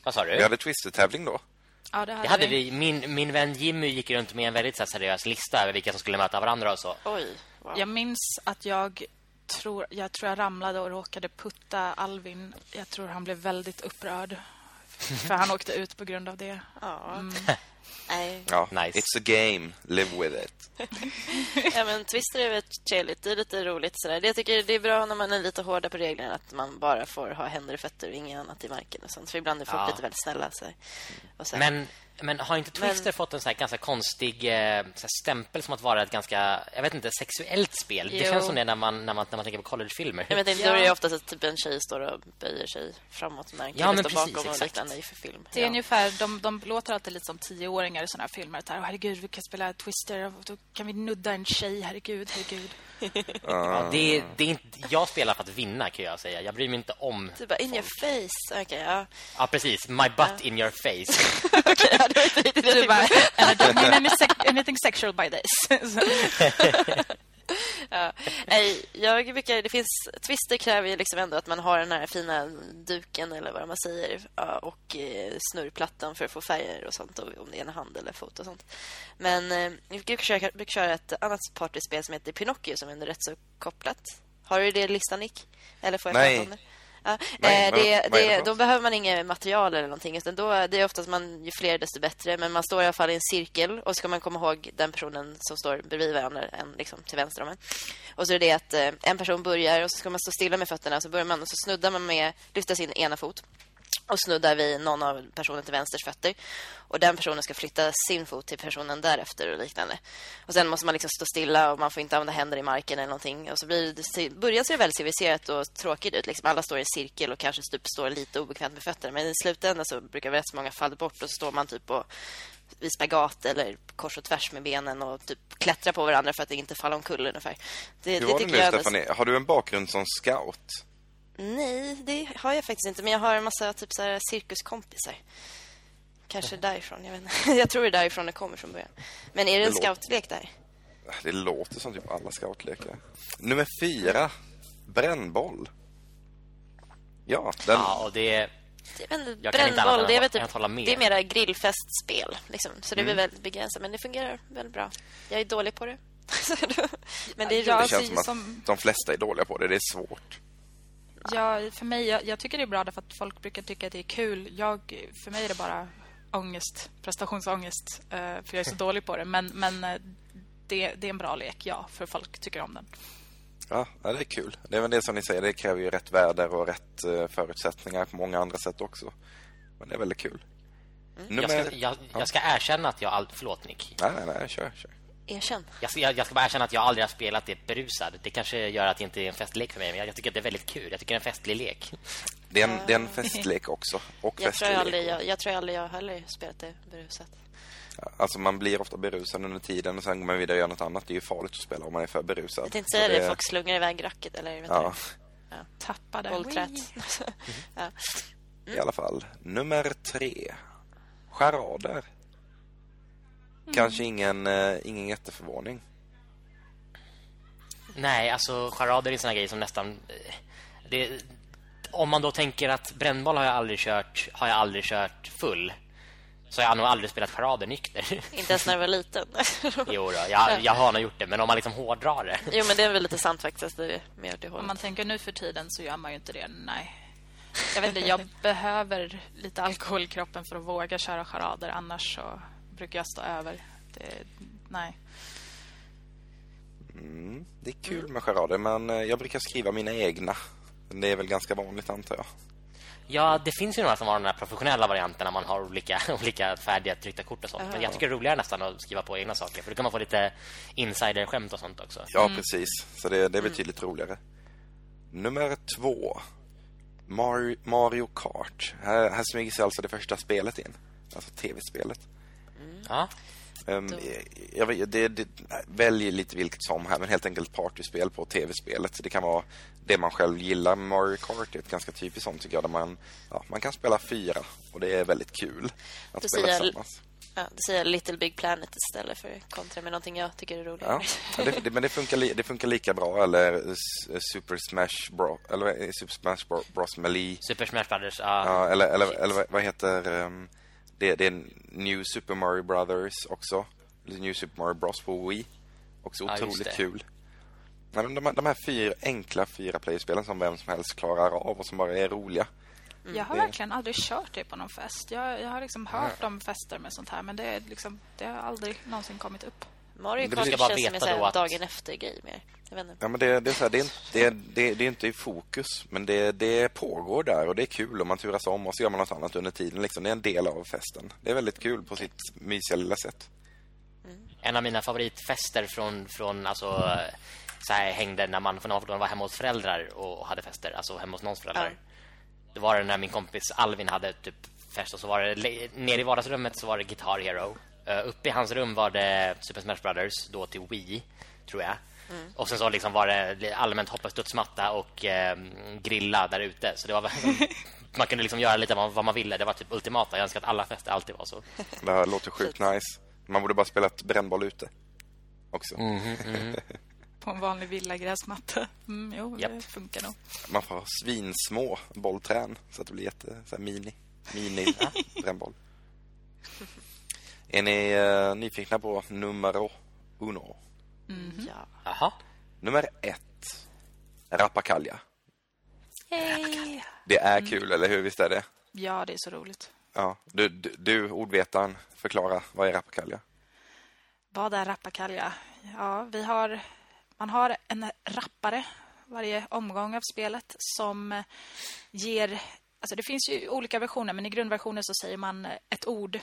Vad sa du? Vi hade Twister-tävling då. Ja, det hade, Det hade vi. Min, min vän Jimmy gick runt med en väldigt så här, seriös lista över vilka som skulle möta varandra och så. Oj, wow. Jag minns att jag tror, jag tror jag ramlade och råkade putta Alvin. Jag tror han blev väldigt upprörd. För han åkte ut på grund av det. Ja. Nej. Ja, Nice. it's a game, live with it. Ja, men Twister är väl trevligt. Det är lite roligt. Sådär. Det Jag tycker det är bra när man är lite hårda på reglerna att man bara får ha händer och fötter och inget annat i marken och sånt. För ibland är folk Ja. lite väldigt snälla. Så. Och så. Men, men har inte Twister Men- fått en så här ganska konstig eh, så här stämpel som att vara ett ganska, jag vet inte, sexuellt spel? Det Jo. känns som det när man, när man, när man tänker på collegefilmer. Jag vet inte, Ja. då är det oftast att typ en tjej står och böjer sig framåt med en kille Ja, står precis, bakom och exakt. liknande i för film. Det är ja. ungefär, de, de låter alltid lite som tioåringar i såna här filmer. Att, här, "Åh, herregud, vi kan spela Twister och då kan vi nudda en tjej. Herregud, herregud. Ja, det, är, det är inte, jag spelar för att vinna kan jag säga. Jag bryr mig inte om... Bara, in your face. Okej, ja. Ja, precis. My butt in your face. Okej, ja, Du bara, I don't mean anything sexual by this. Ja. Nej, jag brukar, det finns, Twister kräver ju liksom ändå att man har den här fina duken eller vad man säger ja, och eh, snurrplattan för att få färger och sånt, och om det är en hand eller fot och sånt. Men eh, jag brukar köra, brukar köra ett annat partyspel som heter Pinocchio som är rätt så kopplat. Har du det listan, Nick? Eller får jag Nej. prata om det? Ja, Nej, eh, det, är det det, då behöver man inget material eller någonting utan då, det är oftast man, ju fler desto bättre men man står i alla fall i en cirkel och ska man komma ihåg den personen som står bredvid varandra en liksom till vänster om en. Och så är det att eh, en person börjar och så ska man stå stilla med fötterna så börjar man och så snuddar man med lyfta sin ena fot och snuddar vid någon av personen till vänsters fötter. Och den personen ska flytta sin fot till personen därefter och liknande. Och sen måste man liksom stå stilla och man får inte använda händer i marken eller någonting. Och så blir det, i början ser det väldigt civiliserat och tråkigt ut. Liksom alla står i en cirkel och kanske typ står lite obekvämt med fötterna. Men i slutändan så brukar rätt så många falla bort och så står man typ och vid spagat eller kors och tvärs med benen och typ klättra på varandra för att inte falla omkull ungefär. Det, Hur det tycker jag Stefanie? Har du en bakgrund som scout? Nej, det har jag faktiskt inte. Men jag har en massa typ så här, cirkuskompisar. Kanske därifrån. Jag, vet inte. jag tror det är därifrån det kommer från början. Men är det en Det låter- scoutlek där? Det låter som typ alla scoutlekar. Nummer fyra. Brännboll. Ja, den... Ja, och det... Det är Jag brännboll. än Det är väl typ, med. det är mera grillfestspel. Liksom. Så det är Mm. väldigt begränsat. Men det fungerar väldigt bra. Jag är dålig på det. Men det är Ja, det känns som att som- de flesta är dåliga på det. Det är svårt. Ja, för mig, jag, jag tycker det är bra därför att folk brukar tycka att det är kul. Jag, för mig är det bara ångest, prestationsångest, eh, för jag är så dålig på det. Men, men eh, det, det är en bra lek, ja, för folk tycker om den. Ja, ja, det är kul. Det är väl det som ni säger. Det kräver ju rätt väder och rätt eh, förutsättningar på många andra sätt också. Men det är väldigt kul. Nummer... Jag ska, jag, jag ska erkänna att jag aldrig... Förlåt, Nick. Nej, nej, nej. Kör, kör. Erkänn. Jag ska, jag, jag ska bara erkänna att jag aldrig har spelat det berusad. Det kanske gör att det inte är en festlek för mig, men jag, jag tycker att det är väldigt kul. Jag tycker det är en festlig lek. Det är en, det är en festlek också. Och Jag tror jag, aldrig, lek. jag, jag tror aldrig jag heller spelat det berusat. Alltså man blir ofta berusad under tiden och sen går man vidare och gör något annat. Det är ju farligt att spela om man är för berusad. Jag tänkte säga det. Folk slungar iväg racket eller vet Ja, du. Tappade. Bollträt. ja. i alla fall. Nummer tre. Charader. Kanske ingen, eh, ingen jätteförvåning. Nej, alltså charader är en sån här grej som nästan... eh, Det, om man då tänker att brännboll har jag aldrig kört, har jag aldrig kört full. Så har jag nog aldrig spelat charader nykter. Inte ens när du var liten. jo då, jag, jag har nog gjort det, men om man liksom hårdrar det. jo, men det är väl lite sant faktiskt. Det är mer det Om man tänker nu för tiden så gör man ju inte det, nej. Jag vet inte, jag behöver lite alkohol i kroppen för att våga köra charader. Annars så brukar jag stå över. Det, nej. Mm, det är kul med charader, men eh, jag brukar skriva mina egna. Det är väl ganska vanligt antar jag. Ja, det finns ju några som har den här professionella varianten när man har olika, olika färdiga tryckta kort och sånt. Men jag tycker det är roligare nästan att skriva på egna saker. För då kan man få lite insiderskämt och sånt också. Ja, precis. Så det, det är betydligt roligare. Nummer två. Mario, Mario Kart. Här, här smyger sig alltså det första spelet in. Alltså tv-spelet. Ja, Um, jag, vet- det, det, välj lite vilket som här, men helt enkelt partyspel på tv-spelet. Det kan vara det man själv gillar. Mario Kart är ett ganska typiskt sånt tycker jag, där man, ja, man kan spela fyra och det är väldigt kul att Det spela säger jag- tillsammans. Ja, det säger jag Little Big Planet istället för kontra med någonting jag tycker är roligare. Ja, ja, det, det, men det funkar, li, det funkar lika bra. Eller Super Smash Bros. Eller Super Smash Bro- Bros. Melee. Super Smash Brothers. Ja, Ja, eller, eller, shit. eller vad- heter... ehm, det, det är New Super Mario Brothers också. New Super Mario Bros på Wii. Också Ja, otroligt det. kul. Nej, men de, här- de här fyra enkla fyra playerspelen som vem som helst klarar av och som bara är roliga. Jag har det- verkligen aldrig kört det på någon fest. Jag, jag har liksom hört om fester med sånt här, men det, är liksom, det har aldrig någonsin kommit upp. Mario Det Kart ska bara känns som en veta att- dagen efter-grej mer. Ja, men det, det, är så här, det, är, inte- det, det, det är inte i fokus, men det, det pågår där och det är kul och man turas om och så gör man något annat under tiden. Liksom. Det är en del av festen. Det är väldigt kul på sitt mysiga lilla sätt. En av mina favoritfester från, från alltså, så här hängde när man, sedan var hemma hos föräldrar och hade fester, alltså hemma hos någons föräldrar. Det var det när min kompis Alvin hade typ fest och så var det nere i vardagsrummet så var det Guitar Hero. Uh, uppe i hans rum var det Super Smash Brothers då till Wii, tror jag. Mm. Och sen så liksom var det allmänt hoppa studsmatta och eh, grilla där ute. Så det var man kunde liksom göra lite vad, vad man ville. Det var typ ultimata. Jag önskar att alla fester alltid var så. Det här låter sjukt nice. Man borde bara spela ett brännboll ute. Också. Mm, mm. På en vanlig villagräsmatta. Mm, jo, Japp. det funkar nog. Man får ha svinsmå bollträn så att det blir jätte så här, mini mini brännboll. Är ni eh, nyfikna på numero uno? Ja. Jaha. Nummer ett. Rappakalja. Hej! Det är kul, eller hur? Visst är det? Ja, det är så roligt. Ja. Du, du, du ordvetaren, förklara. Vad är rappakalja? Vad är rappakalja? Ja, vi har... Man har en rappare varje omgång av spelet som ger... Alltså det finns ju olika versioner, men i grundversionen så säger man ett ord.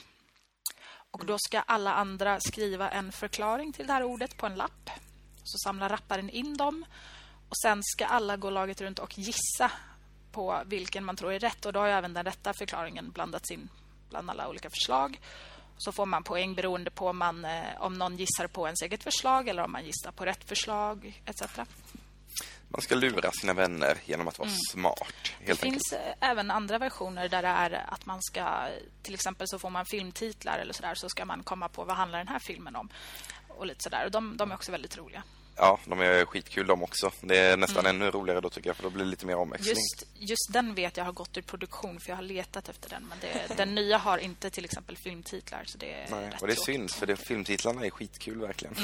Och då ska alla andra skriva en förklaring till det här ordet på en lapp. Så samlar rapparen in dem. Och sen ska alla gå laget runt och gissa på vilken man tror är rätt. Och då har ju även den rätta förklaringen blandats in bland alla olika förslag. Så får man poäng beroende på om, man, eh, om någon gissar på ens eget förslag eller om man gissar på rätt förslag etc. Man ska lura sina vänner genom att vara smart. Det enkelt. finns eh, även andra versioner där det är att man ska... Till exempel så får man filmtitlar eller sådär så ska man komma på vad handlar den här filmen om. Och lite sådär. Och de, de är också väldigt roliga. Ja, de är skitkul de också. Det är nästan ännu roligare då tycker jag, för då blir det lite mer omväxling. Just, just den vet jag har gått ur produktion för jag har letat efter den. Men det, den nya har inte till exempel filmtitlar. Så det är Nej, rätt och det är synd, för det, filmtitlarna är skitkul verkligen.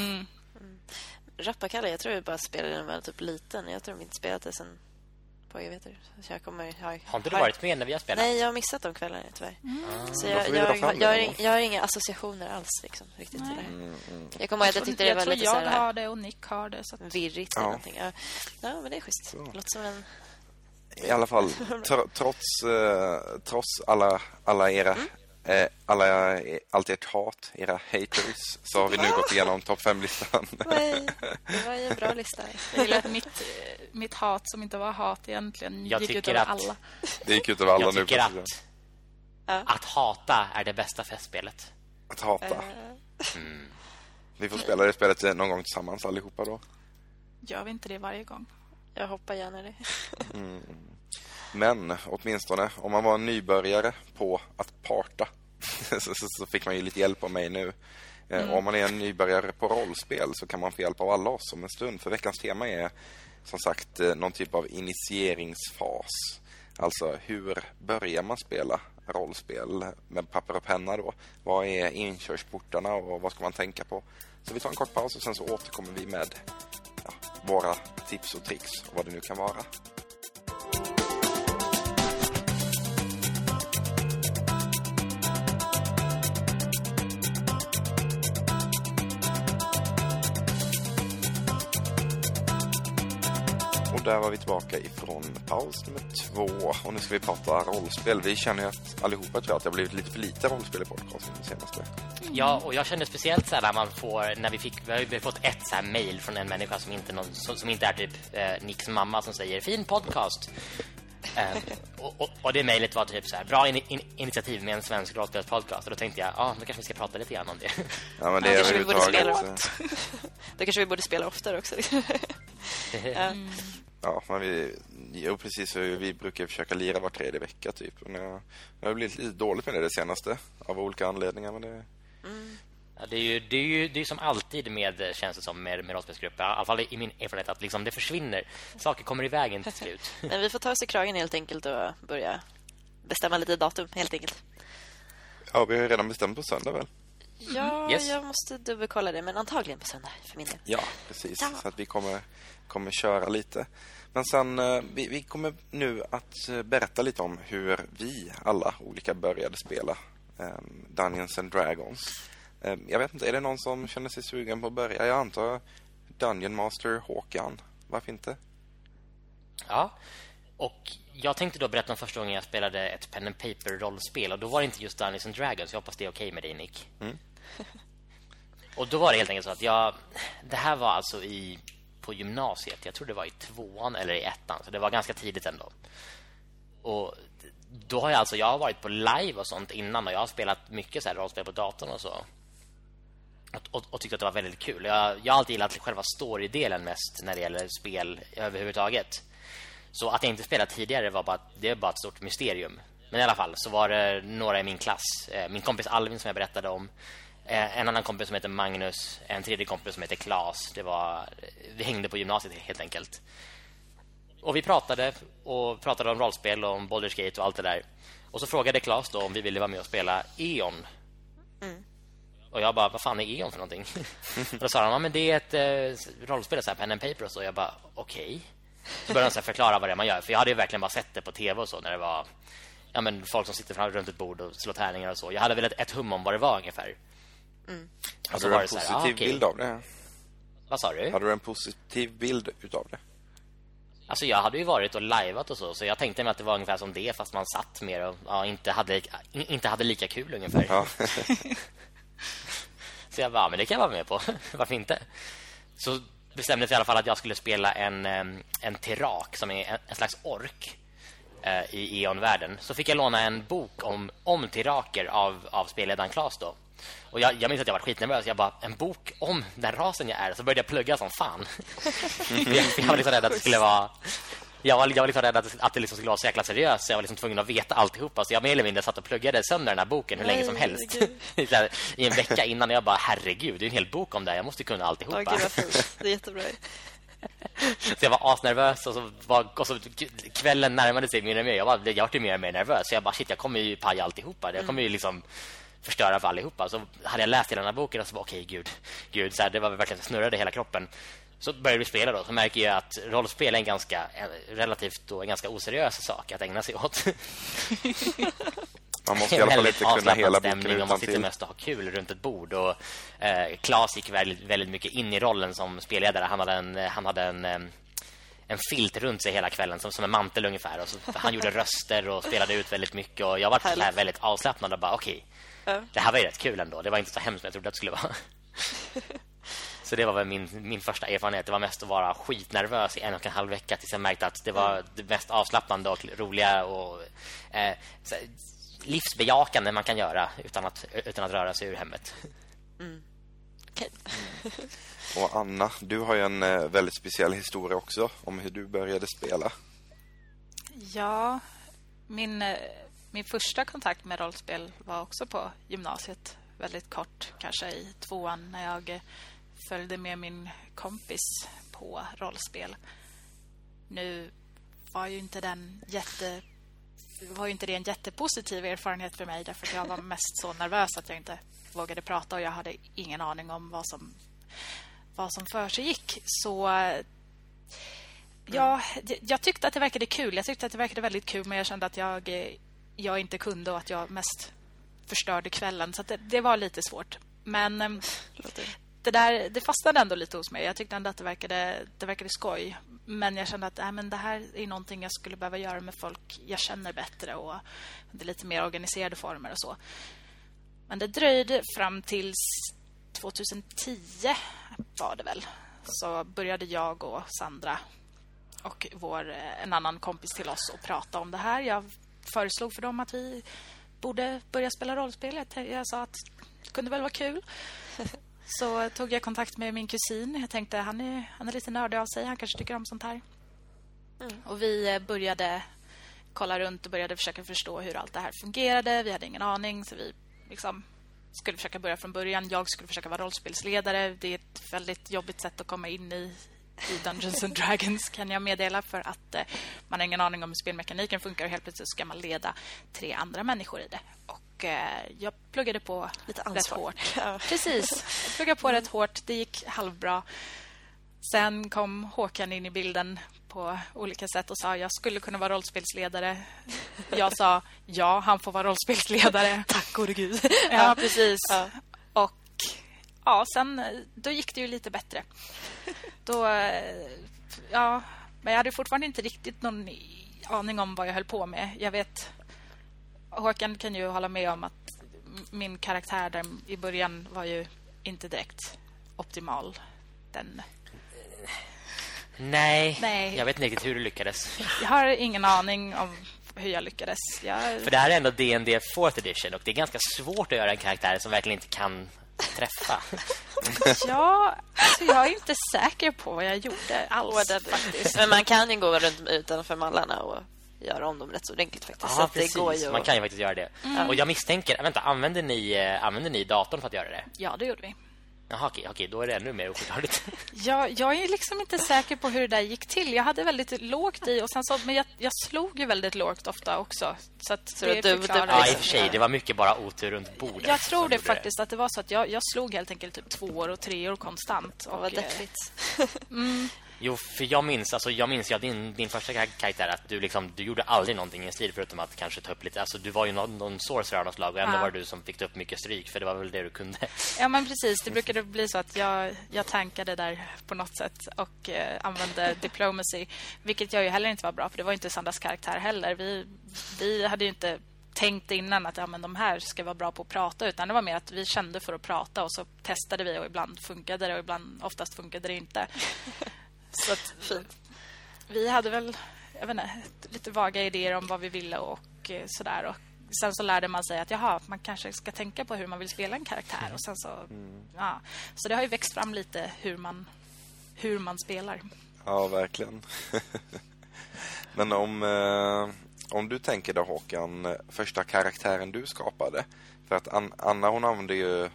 Rappakalja, jag tror jag bara spelade den jag var typ liten. Jag tror de inte spelat det sen på evigheter. Så jag kommer... Jag, Har inte du varit med när vi har spelat? Nej, jag har missat de kvällarna tyvärr. Så jag, får vi jag, fram jag, det har då. ing- jag har inga associationer alls liksom, riktigt till det. Mm, Jag kommer ihåg att jag tyckte det jag var lite jag så här har det och Nick har det. Så att, virrigt Ja. eller någonting. Ja. ja, men det är schysst. Det låter som en... I alla fall, tr trots, eh, trots alla, alla era... Eh, alla, eh, allt ert hat, era haters, så har vi nu gått igenom topp 5-listan. Nej, det var ju en bra lista. jag gillar att mitt, eh, mitt hat, som inte var hat egentligen, Jag gick ut tycker över att- alla. Det gick ut över alla Jag nu. tycker plötsligt. att, Ja. att hata är det bästa festspelet. Att hata. Vi får spela det spelet eh, någon gång tillsammans allihopa då. Gör vi inte det varje gång? Jag hoppar gärna det. Men åtminstone om man var en nybörjare på att parta så, så, fick man ju lite hjälp av mig nu. Eh, Om man är en nybörjare på rollspel så kan man få hjälp av alla oss om en stund. För veckans tema är som sagt eh, någon typ av initieringsfas. Alltså hur börjar man spela rollspel med papper och penna då? Vad är inkörsportarna och vad ska man tänka på? Så vi tar en kort paus och sen så återkommer vi med ja, våra tips och tricks och vad det nu kan vara. Där var vi tillbaka ifrån paus nummer två. Och nu ska vi prata rollspel. Vi känner ju att allihopa tror jag att det har blivit lite för lite rollspel i podcasten det senaste. Ja, och jag kände speciellt så här när man får när vi fick vi har ju fått ett så här mail från en människa som inte någon, som, som inte är typ eh, Nicks mamma som säger fin podcast. Eh, och, och, och det mejlet var typ så här bra in, in, initiativ med en svensk rollspelspodcast och då tänkte jag, ja, då kanske vi ska prata lite grann om det. Ja, men det Ja, är kanske vi borde spela Då kanske vi borde spela oftare också. ja. Ja, men vi... Jo, precis. Vi brukar försöka lira var tredje vecka typ. Nu har det har blivit lite dåligt med det, det senaste. Av olika anledningar, men det... Ja, det är ju det är ju det är som alltid med känns det som med, med rollspelsgrupper, i alla fall i min erfarenhet att liksom det försvinner. Saker kommer i vägen till slut. Men vi får ta oss i kragen helt enkelt och börja bestämma lite datum helt enkelt. Ja, vi har ju redan bestämt på söndag väl? Ja, Yes. jag måste dubbelkolla det, men antagligen på söndag för min del. Ja, precis. Ja. Så att vi kommer, kommer köra lite. Men sen, eh, vi, vi kommer nu att eh, berätta lite om hur vi alla olika började spela eh, Dungeons and Dragons. Eh, jag vet inte, är det någon som känner sig sugen på att börja? Jag antar Dungeon Master Håkan. Varför inte? Ja. Och jag tänkte då berätta om första gången jag spelade ett pen and paper rollspel och då var det inte just Dungeons and Dragons. Jag hoppas det är okej med dig Nick. och då var det helt enkelt så att jag det här var alltså i på gymnasiet. Jag tror det var i tvåan eller i ettan, så det var ganska tidigt ändå. Och då har jag alltså jag har varit på live och sånt innan och jag har spelat mycket så här rollspel på datorn och så. och, och, och tyckte att det var väldigt kul. Jag, jag har alltid gillat själva storydelen mest när det gäller spel överhuvudtaget. Så att jag inte spelat tidigare var bara, det är bara ett stort mysterium. Men i alla fall så var det några i min klass. Eh, min kompis Alvin som jag berättade om. Eh, en annan kompis som heter Magnus. En tredje kompis som heter Klas. Det var, vi hängde på gymnasiet helt enkelt. Och vi pratade och pratade om rollspel och om Baldur's Gate och allt det där. Och så frågade Klas då om vi ville vara med och spela Eon. Mm. Och jag bara, vad fan är Eon för någonting? och då sa han, ja, men det är ett eh, rollspel, så här, pen and paper och så. Och jag bara, okej. Okay. Så började han förklara vad det är man gör. För jag hade ju verkligen bara sett det på tv och så när det var ja, men folk som sitter fram runt ett bord och slår tärningar och så. Jag hade väl ett, ett hum om vad det var ungefär. Mm. Hade du en positiv här, ah, okay. bild av det? Vad sa du? Hade du en positiv bild utav det? Alltså jag hade ju varit och liveat och så Så jag tänkte mig att det var ungefär som det Fast man satt mer och ja, inte, hade, inte hade lika kul ungefär ja. Så jag bara, men det kan jag vara med på Varför inte? Så bestämde sig i alla fall att jag skulle spela en, en Tirak Som är en, en slags ork eh, I Eon-världen Så fick jag låna en bok om, om Tiraker Av, av spelledaren Klas då och jag, jag minns att jag var skitnervös. Jag bara, en bok om den rasen jag är. Så började jag plugga som fan. jag, jag var liksom rädd att det skulle vara... Jag var, jag var liksom rädd att, att det liksom skulle vara så jäkla seriöst. Så jag var liksom tvungen att veta alltihopa. Så jag mer eller mindre satt och pluggade sönder den här boken hur länge som helst. här, I en vecka innan jag bara, herregud, det är en hel bok om det här. Jag måste kunna alltihopa. Gud, det är jättebra. Så jag var asnervös och så, var, och så kvällen närmade sig mer och mer. Jag var, jag var mer och mer nervös. Så jag bara, shit, jag kommer ju paja alltihopa. Jag kommer ju liksom förstöra för allihopa. Så hade jag läst hela den här boken och så var okej, okay, gud, gud så här, det var verkligen snurrade hela kroppen. Så började vi spela då, så märker jag att rollspel är en ganska en relativt då, en ganska oseriös sak att ägna sig åt. Man måste i alla fall inte kunna hela boken utan Man sitter mest och har kul runt ett bord och eh, Klas gick väldigt, väldigt mycket in i rollen som spelledare. Han hade en, han hade en eh, en filt runt sig hela kvällen som, som en mantel ungefär och så, han gjorde röster och spelade ut väldigt mycket och jag var väldigt avslappnad och bara okej. Okay, det här var ju rätt kul ändå. Det var inte så hemskt som jag trodde att det skulle vara. så det var väl min, min första erfarenhet. Det var mest att vara skitnervös i en och en halv vecka tills jag märkte att det var mm. det mest avslappnande och roliga och eh, så, livsbejakande man kan göra utan att, utan att röra sig ur hemmet. Mm. Okay. och Anna, du har ju en eh, väldigt speciell historia också om hur du började spela. Ja, min eh, min första kontakt med rollspel var också på gymnasiet. Väldigt kort, kanske i tvåan när jag följde med min kompis på rollspel. Nu var ju inte den jätte var ju inte det en jättepositiv erfarenhet för mig därför att jag var mest så nervös att jag inte vågade prata och jag hade ingen aning om vad som vad som för sig gick. Så ja, jag tyckte att det verkade kul. Jag tyckte att det verkade väldigt kul men jag kände att jag jag inte kunde och att jag mest förstörde kvällen. Så det, det, var lite svårt. Men ehm, det där det fastnade ändå lite hos mig. Jag tyckte ändå att det verkade, det verkade skoj. Men jag kände att äh, men det här är någonting jag skulle behöva göra med folk jag känner bättre och det lite mer organiserade former och så. Men det dröjde fram till 2010 var det väl. Så började jag och Sandra och vår, eh, en annan kompis till oss och prata om det här. Jag föreslog för dem att vi borde börja spela rollspel. Jag sa att det kunde väl vara kul. Så tog jag kontakt med min kusin. Jag tänkte han är, han är lite nördig av sig. Han kanske tycker om sånt här. Mm. Och vi eh, började kolla runt och började försöka förstå hur allt det här fungerade. Vi hade ingen aning så vi liksom skulle försöka börja från början. Jag skulle försöka vara rollspelsledare. Det är ett väldigt jobbigt sätt att komma in i i Dungeons and Dragons kan jag meddela för att eh, man har ingen aning om hur spelmekaniken funkar och helt plötsligt ska man leda tre andra människor i det. Och eh, jag pluggade på Lite rätt hårt. Ja. Precis. Jag pluggade på mm. rätt hårt. Det gick halvbra. Sen kom Håkan in i bilden på olika sätt och sa jag skulle kunna vara rollspelsledare. Jag sa ja, han får vara rollspelsledare. Tack gode gud. Ja, precis. Ja. Ja, sen då gick det ju lite bättre. Då, ja, men jag hade fortfarande inte riktigt någon aning om vad jag höll på med. Jag vet, Håkan kan ju hålla med om att min karaktär där i början var ju inte direkt optimal. Den... Nej, Nej, jag vet inte riktigt hur du lyckades. Jag har ingen aning om hur jag lyckades. Jag... För det här är ändå D&D 4th edition och det är ganska svårt att göra en karaktär som verkligen inte kan träffa. Ja, alltså jag är inte säker på vad jag gjorde alls faktiskt. Men man kan ju gå runt utanför mallarna och göra om dem rätt så ordentligt faktiskt. Ja, precis. det går ju Man kan ju faktiskt göra det. Och jag misstänker, vänta, använder ni, eh, använder ni datorn för att göra det? Ja, det gjorde vi. Jaha, okej, okej, då är det ännu mer oförklarligt. Jag, jag är liksom inte säker på hur det där gick till. Jag hade väldigt lågt i och sen så, men jag, jag slog ju väldigt lågt ofta också. Så att Så det du- du- förklarar Ja, i liksom och för sig, det var mycket bara otur runt bordet. Jag tror det faktiskt att det var så att jag, jag slog helt enkelt typ två år och tre år konstant. Ja, vad Och, eh, deppigt. Jo, för jag minns, alltså jag minns ja, din, din första kar- karaktär att du liksom, du gjorde aldrig någonting i strid förutom att kanske ta upp lite, alltså du var ju någon, någon sorcerer av något slag och ändå Ja. var du som fick ta upp mycket stryk för det var väl det du kunde. Ja, men precis. Det brukade bli så att jag, jag tankade där på något sätt och eh, använde diplomacy, vilket jag ju heller inte var bra för det var inte Sandras karaktär heller. Vi, vi hade ju inte tänkt innan att ja, men de här ska vara bra på att prata utan det var mer att vi kände för att prata och så testade vi och ibland funkade det och ibland oftast funkade det inte. Så att Fint. vi hade väl jag vet inte, lite vaga idéer om vad vi ville och eh, sådär. Och sen så lärde man sig att jaha, man kanske ska tänka på hur man vill spela en karaktär. Och sen så, ja. så det har ju växt fram lite hur man, hur man spelar. Ja, verkligen. Men om, eh, om du tänker dig Håkan, första karaktären du skapade. För att An- Anna hon använde ju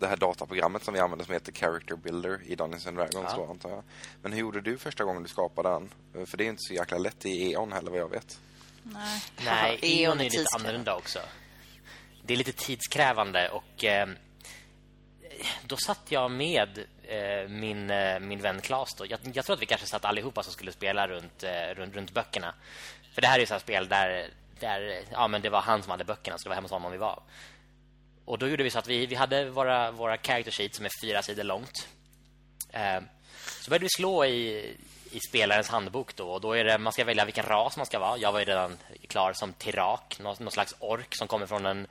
det här dataprogrammet som vi använder som heter Character Builder i Dungeons and Dragons Ja. då, antar jag. Men hur gjorde du första gången du skapade den? Eh, För det är inte så jäkla lätt i E.ON heller vad jag vet. Nej. Nej, Eon är Eon är lite annorlunda också. Det är lite tidskrävande och eh, då satt jag med eh, min, eh, min vän Klas då. Jag, jag tror att vi kanske satt allihopa som skulle spela runt, eh, runt, runt böckerna. För det här är ju så här spel där, där ja, men det var han som hade böckerna så det var hemma hos honom vi var. Och då gjorde vi så att vi, vi hade våra, våra character sheets som är fyra sidor långt. Eh, så började vi slå i, i spelarens handbok då. Och då är det, man ska välja vilken ras man ska vara. Jag var ju redan klar som Tirak, någon, någon slags ork som kommer från en...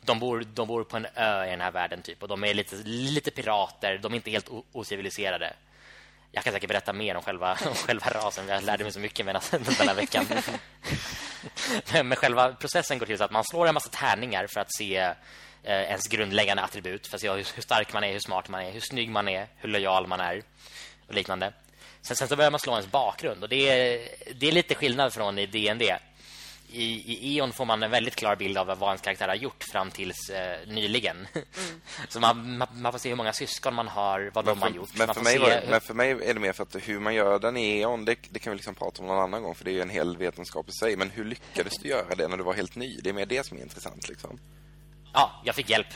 De bor, de bor på en ö i den här världen typ. Och de är lite, lite pirater. De är inte helt ociviliserade. Jag kan säkert berätta mer om själva, om själva rasen. Jag lärde mig så mycket medan den här veckan. Men men själva processen går till så att man slår en massa tärningar för att se ens grundläggande attribut. För att se hur, hur stark man är, hur smart man är, hur snygg man är, hur lojal man är och liknande. Sen, sen så börjar man slå ens bakgrund och det är, det är lite skillnad från i D&D. I, I Eon får man en väldigt klar bild av vad ens karaktär har gjort fram tills eh, nyligen. så man, man, man får se hur många syskon man har, vad de har gjort. men, för mig se var, det- hur- men för mig är det mer för att hur man gör den i E.ON, det, det kan vi liksom prata om någon annan gång för det är ju en hel vetenskap i sig. Men hur lyckades du göra det när du var helt ny? Det är mer det som är intressant liksom. Ja, jag fick hjälp.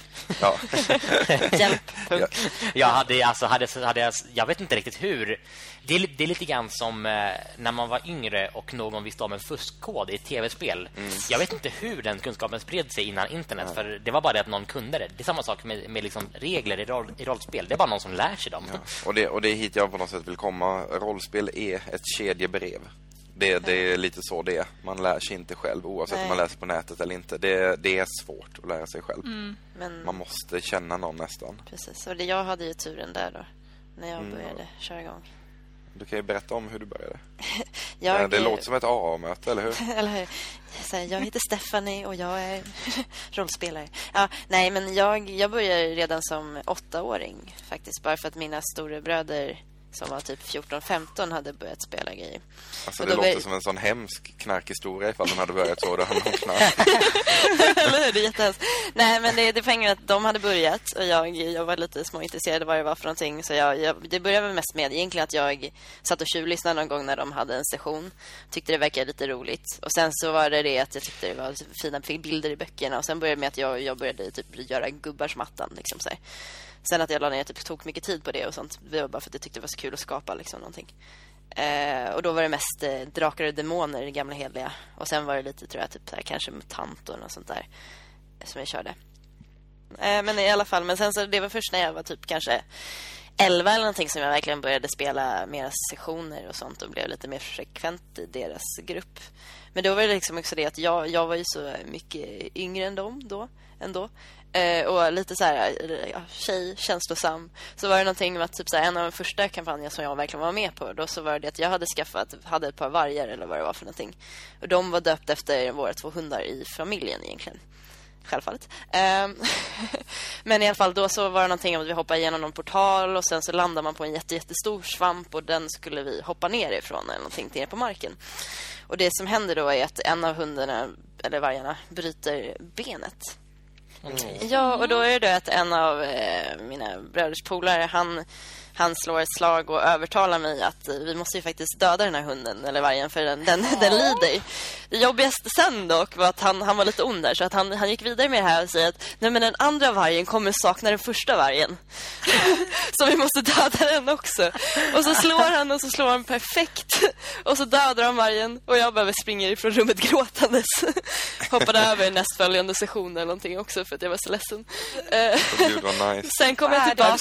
Ja, Hjälp. ja. Jag hade alltså hade, hade jag, jag vet inte riktigt hur. Det är, det är lite grann som eh, när man var yngre och någon visste om en fuskkod i ett tv-spel. Jag vet inte hur den kunskapen spred sig innan internet för det var bara det att någon kunde det. Det är samma sak med, med liksom regler i, roll, i rollspel. Det är bara någon som lär sig dem. Och, det, och det är hit jag på något sätt vill komma. Rollspel är ett kedjebrev. Det, det är lite så det är. Man lär sig inte själv oavsett Nej. om man läser på nätet eller inte. Det, det är svårt att lära sig själv. Men Man måste känna någon nästan. precis. Och det, jag hade ju turen där då. När Mm. jag började köra igång. Du kan ju berätta om hur du började. Jag, Ja, det låter som ett AA-möte, eller hur? Eller hur? Här, jag heter Stephanie och jag är rollspelare. Ja, nej, men jag, jag började redan som åttaåring faktiskt. Bara för att mina storebröder som var typ 14-15 hade börjat spela grejer. Alltså, det låter som en sån hemsk knarkhistoria ifall de hade börjat så. Då hade de knark. Eller hur? Det är jättehemskt. Nej, men det, det poängen att de hade börjat och jag, jag var lite småintresserad av vad det var för någonting. Så jag, jag, det började väl mest med egentligen att jag satt och tjuvlyssnade någon gång när de hade en session. Tyckte det verkade lite roligt. Och sen så var det det att jag tyckte det var fina bilder i böckerna. Och sen började det med att jag, jag började typ göra gubbars mattan. Liksom så här. Sen att jag la ner typ, tog mycket tid på det och sånt. Det var bara för att jag tyckte det var så kul att skapa liksom någonting. Eh, och då var det mest eh, drakar och demoner, det gamla heliga. Och sen var det lite, tror jag, typ här, kanske mutant och något sånt där eh, som jag körde. Eh, men i alla fall, men sen så det var först när jag var typ kanske 11 eller någonting som jag verkligen började spela mera sessioner och sånt och blev lite mer frekvent i deras grupp. Men då var det liksom också det att jag, jag var ju så mycket yngre än dem då, ändå. Eh, och lite så här, eh, ja, tjej, känslosam. Så var det någonting med att typ så här, en av de första kampanjerna som jag verkligen var med på, då så var det att jag hade skaffat, hade ett par vargar eller vad det var för någonting. Och de var döpta efter våra två hundar i familjen egentligen. självfallet. Ehm, men i alla fall då så var det någonting om att vi hoppade igenom någon portal och sen så landar man på en jätte, jättestor svamp och den skulle vi hoppa ner ifrån eller någonting ner på marken. Och det som händer då är att en av hundarna, eller vargarna, bryter benet. Ja, och då är det att en av eh, mina bröders polare, han, han slår ett slag och övertalar mig att eh, vi måste ju faktiskt döda den här hunden eller vargen för den, den, den lider. Det jobbigaste sen dock var att han, han var lite ond där så att han, han gick vidare med det här och säger att nej men den andra vargen kommer sakna den första vargen. så vi måste döda den också. Och så slår han och så slår han perfekt. Och så dödar han vargen och jag behöver springa ifrån rummet gråtandes. Hoppade över nästföljande session eller någonting också för att jag var så ledsen. Eh, Gud vad nice. Sen kom jag tillbaka.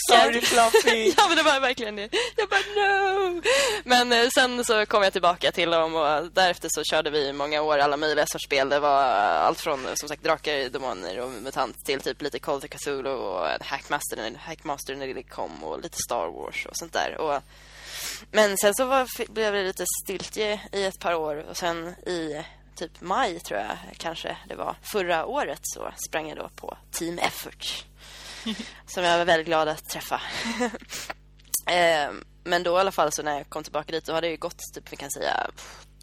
ja, men det var verkligen det. Jag bara, no! Men eh, sen så kom jag tillbaka till dem och därefter så körde vi i många år alla möjliga sorts spel. Det var allt från som sagt drakar, demoner och mutant till typ lite Call of Cthulhu och Hackmaster, när- Hackmaster när det kom och lite Star Wars och sånt där. Och, men sen så var, blev det lite stiltje i ett par år och sen i typ maj tror jag kanske det var förra året så sprang jag då på Team Effort som jag var väldigt glad att träffa. eh, men då i alla fall så när jag kom tillbaka dit då hade det ju gått typ vi kan säga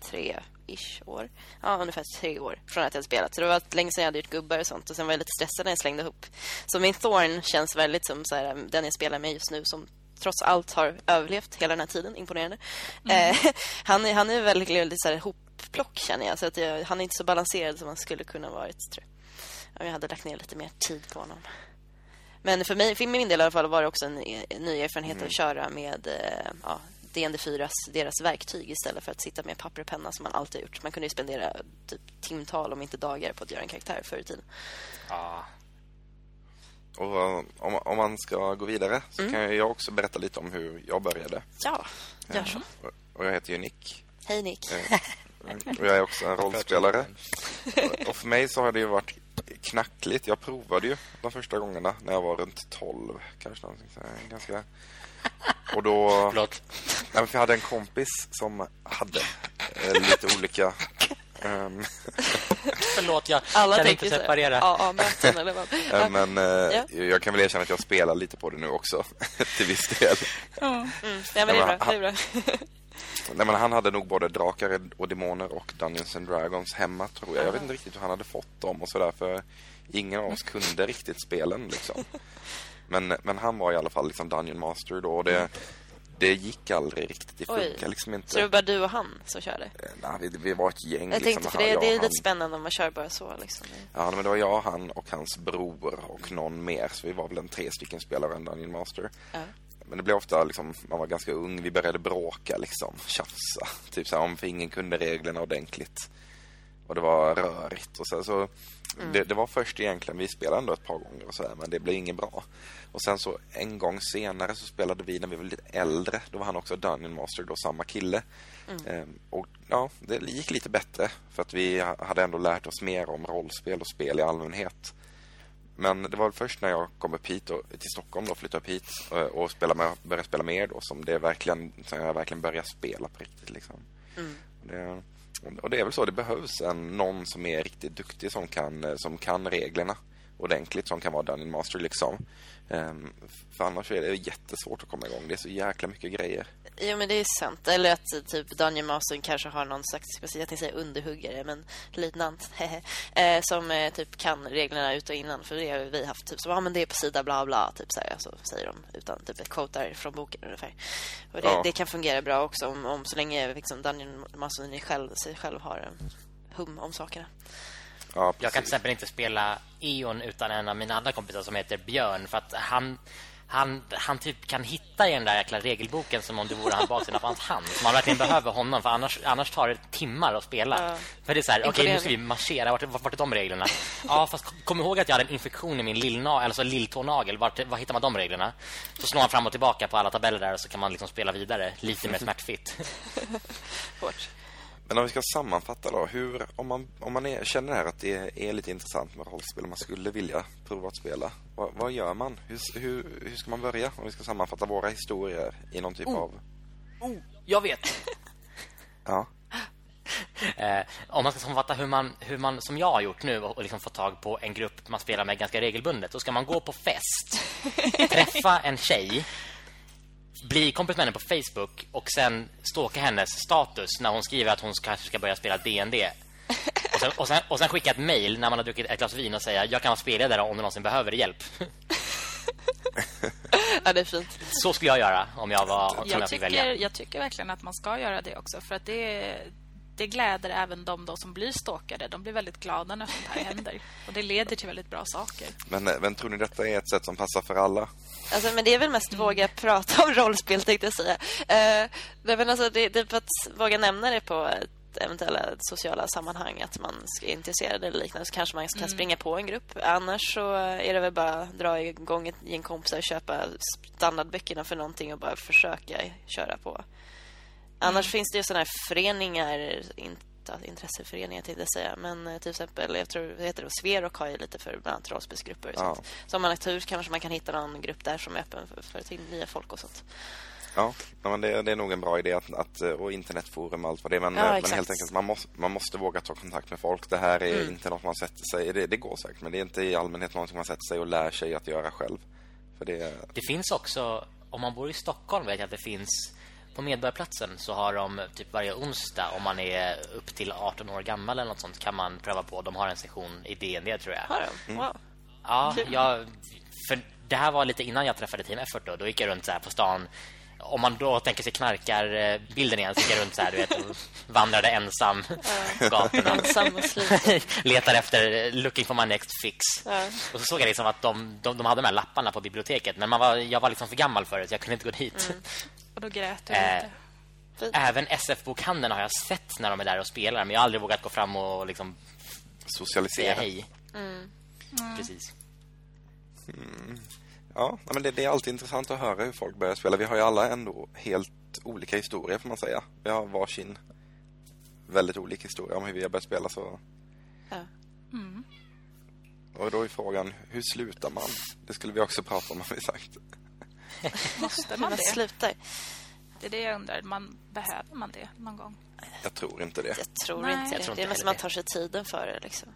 tre ish år. Ja, ungefär tre år från att jag spelat. Så det var länge sedan jag hade gjort gubbar och sånt. Och sen var jag lite stressad när jag slängde ihop. Så min Thorn känns väldigt som så här, den jag spelar med just nu som trots allt har överlevt hela den här tiden. Imponerande. Eh, han, är, han är väldigt, väldigt så här, hopplock känner jag. Så att jag, han är inte så balanserad som han skulle kunna varit tror jag. Om jag hade lagt ner lite mer tid på honom. Men för, mig, för min del i alla fall var det också en, ny erfarenhet att köra med eh, ja, DND4s, deras verktyg istället för att sitta med papper och penna som man alltid gjort. Man kunde ju spendera typ timtal om inte dagar på att göra en karaktär förr i tiden. Ja. Och eh, om, om man ska gå vidare så Mm. kan jag också berätta lite om hur jag började. Ja, gör så. Och- Och jag heter ju Nick. Hej Nick. Eh, Och jag är också en rollspelare. Och för mig så har det ju varit knackligt. Jag provade ju de första gångerna när jag var runt 12 kanske någonting så här, ganska och då Förlåt. Nej, men för jag hade en kompis som hade eh, lite olika ehm, Förlåt, jag Alla kan tänker inte så här, separera. AA-möten eller vad. men eh, Ja. jag kan väl erkänna att jag spelar lite på det nu också till viss del. Mm. Ja, men det är bra. Det är bra. Nej, men han hade nog både drakar och demoner och Dungeons and Dragons hemma tror jag. Jag vet inte riktigt hur han hade fått dem och sådär för ingen av oss kunde riktigt spelen liksom. Men, men han var i alla fall liksom Dungeon Master då och det, det gick aldrig riktigt. Det funkar liksom inte. Så det var bara du och han som körde? Eh, Nej, vi, vi var ett gäng. Jag tänkte, liksom, för det, jag det är lite han. spännande om man kör bara så. Liksom. Ja, men det var jag, han och hans bror och någon mer. Så vi var väl en tre stycken spelare en Dungeon Master. Ja. Men det blev ofta liksom, man var ganska ung, vi började bråka liksom, tjafsa. Typ så här, om ingen kunde reglerna ordentligt. Och det var rörigt och så. så det, det var först egentligen, vi spelade ändå ett par gånger och så här, men det blev inget bra. Och sen så en gång senare så spelade vi när vi var lite äldre. Då var han också Dungeon Master, då samma kille. Ehm, och ja, det gick lite bättre för att vi ha- hade ändå lärt oss mer om rollspel och spel i allmänhet. Men det var först när jag kom upp hit och, till Stockholm och flyttade upp hit och, och spela med, började spela med er då som det verkligen, som jag verkligen började spela på riktigt liksom. Och det, och det är väl så, det behövs en, någon som är riktigt duktig som kan, eh, som kan reglerna ordentligt, som kan vara Dungeon Master liksom. Ehm, för annars är det jättesvårt att komma igång. Det är så jäkla mycket grejer. Jo, men det är sant. Eller att typ Dungeon Master kanske har någon slags, jag tänkte säga underhuggare, men liknande. eh, som eh, typ kan reglerna ut och innan. För det har vi haft typ så, ja men det är på sida bla bla, typ så här, så säger de. Utan typ ett quote från boken ungefär. Och det, Ja. det kan fungera bra också om, om så länge liksom, Master ni själv, sig själv har en hum om sakerna. Ja, Jag kan till exempel inte spela Eon utan en av mina andra kompisar som heter Björn för att han han, han typ kan hitta i den där jäkla regelboken som om det vore han baksidan av hans hand. Så man verkligen behöver honom för annars, annars tar det timmar att spela. Ja. För det är så här, okej nu Imponerande. ska vi marschera, vart, vart, vart är de reglerna? Ja, fast kom- kom ihåg att jag hade en infektion i min lillna, alltså lilltånagel. Vart, var hittar man de reglerna? Så slår han fram och tillbaka på alla tabeller där och så kan man liksom spela vidare lite mer smärtfritt. Hårt. Men om vi ska sammanfatta då, hur, om man, om man är, känner här att det är lite intressant med rollspel och man skulle vilja prova att spela, vad, vad gör man? Hur, hur, hur ska man börja om vi ska sammanfatta våra historier i någon typ av... Jag vet. Ja, Eh, om man ska sammanfatta hur man, hur man, som jag har gjort nu och, och liksom få tag på en grupp man spelar med ganska regelbundet, då ska man gå på fest, träffa en tjej, bli kompis med henne på Facebook och sen stalka hennes status när hon skriver att hon kanske ska börja spela D&D. Och sen, och, sen, och sen skicka ett mail när man har druckit ett glas vin och säga jag kan vara spelledare om du någonsin behöver hjälp. ja, det är fint. Så skulle jag göra om jag var om jag, tycker, välja. jag tycker verkligen att man ska göra det också. För att det, det gläder även de då som blir stalkade. De blir väldigt glada när sånt här händer. Och det leder till väldigt bra saker. Men, eh, men tror ni detta är ett sätt som passar för alla? Alltså, men det är väl mest våga prata om rollspel, tänkte jag säga. Det, men alltså, det, det är för att våga nämna det på ett eventuella sociala sammanhang att man är intresserad eller liknande så kanske man kan springa på en grupp. Annars så är det väl bara att dra igång ett gäng kompisar och köpa standardböckerna för någonting och bara försöka köra på. Annars finns det ju sådana här föreningar, inte intresseföreningar tänkte jag säga, men eh, till exempel, jag tror det heter det, Sverok har ju lite för bland annat rollspelsgrupper och Ja. sånt. Så om man har tur kanske man kan hitta någon grupp där som är öppen för, för till nya folk och sånt. Ja, ja, men det, det är nog en bra idé att, att eh, och internetforum och allt vad det är. Men, Ja, eh, men helt enkelt, man måste, man måste våga ta kontakt med folk. Det här är Mm. inte något man sätter sig... Det, det går säkert, men det är inte i allmänhet något man sätter sig och lär sig att göra själv. För det... Det finns också, om man bor i Stockholm vet jag att det finns på Medborgarplatsen så har de typ varje onsdag om man är upp till 18 år gammal eller något sånt kan man pröva på. De har en session i DND tror jag. Har de? Wow. Ja, jag, för det här var lite innan jag träffade Team Effort då. Då gick jag runt så här på stan. Om man då tänker sig knarkar-bilden igen så gick jag runt så här, du vet, och vandrade ensam på gatorna. Ensam och. Letar efter looking for my next fix. Ja. Och så såg jag liksom att de, de, de hade de här lapparna på biblioteket. Men man var, jag var liksom för gammal för det så jag kunde inte gå dit. Och då grät du Eh, lite. Fint. Även SF-bokhandeln har jag sett när de är där och spelar. Men jag har aldrig vågat gå fram och liksom säga Socialisera. hej. Precis. Ja, nej, men det, det är alltid intressant att höra hur folk börjar spela. Vi har ju alla ändå helt olika historier får man säga. Vi har varsin väldigt olika historia om hur vi har börjat spela så. Ja. Och då är frågan, hur slutar man? Det skulle vi också prata om har vi sagt. Måste Man det? slutar. Det är det jag undrar. Man, behöver man det någon gång? Jag tror inte det. Jag tror Nej. inte Jag det. tror det är inte heller man tar sig tiden för det liksom.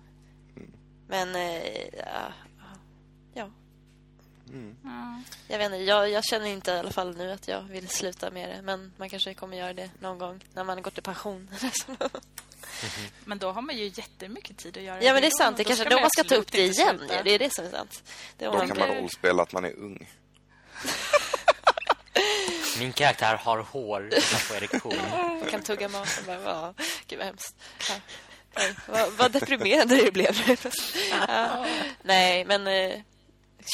Men eh, ja, ja. Jag vet inte, jag, jag känner inte i alla fall nu att jag vill sluta med det. Men man kanske kommer göra det någon gång när man går till pension. eller så. Men då har man ju jättemycket tid att göra ja, men det är sant. Det Då kanske ska då man ska ta upp det inte igen. sluta. Ja, det är det som är sant. Det Då man kan man rollspela att man är ung. Min karaktär har hår får erektion. Kan tugga mat och bara, ja, gud vad hemskt. Ja. Nej, vad, vad deprimerande det blev. ja. Nej, men eh,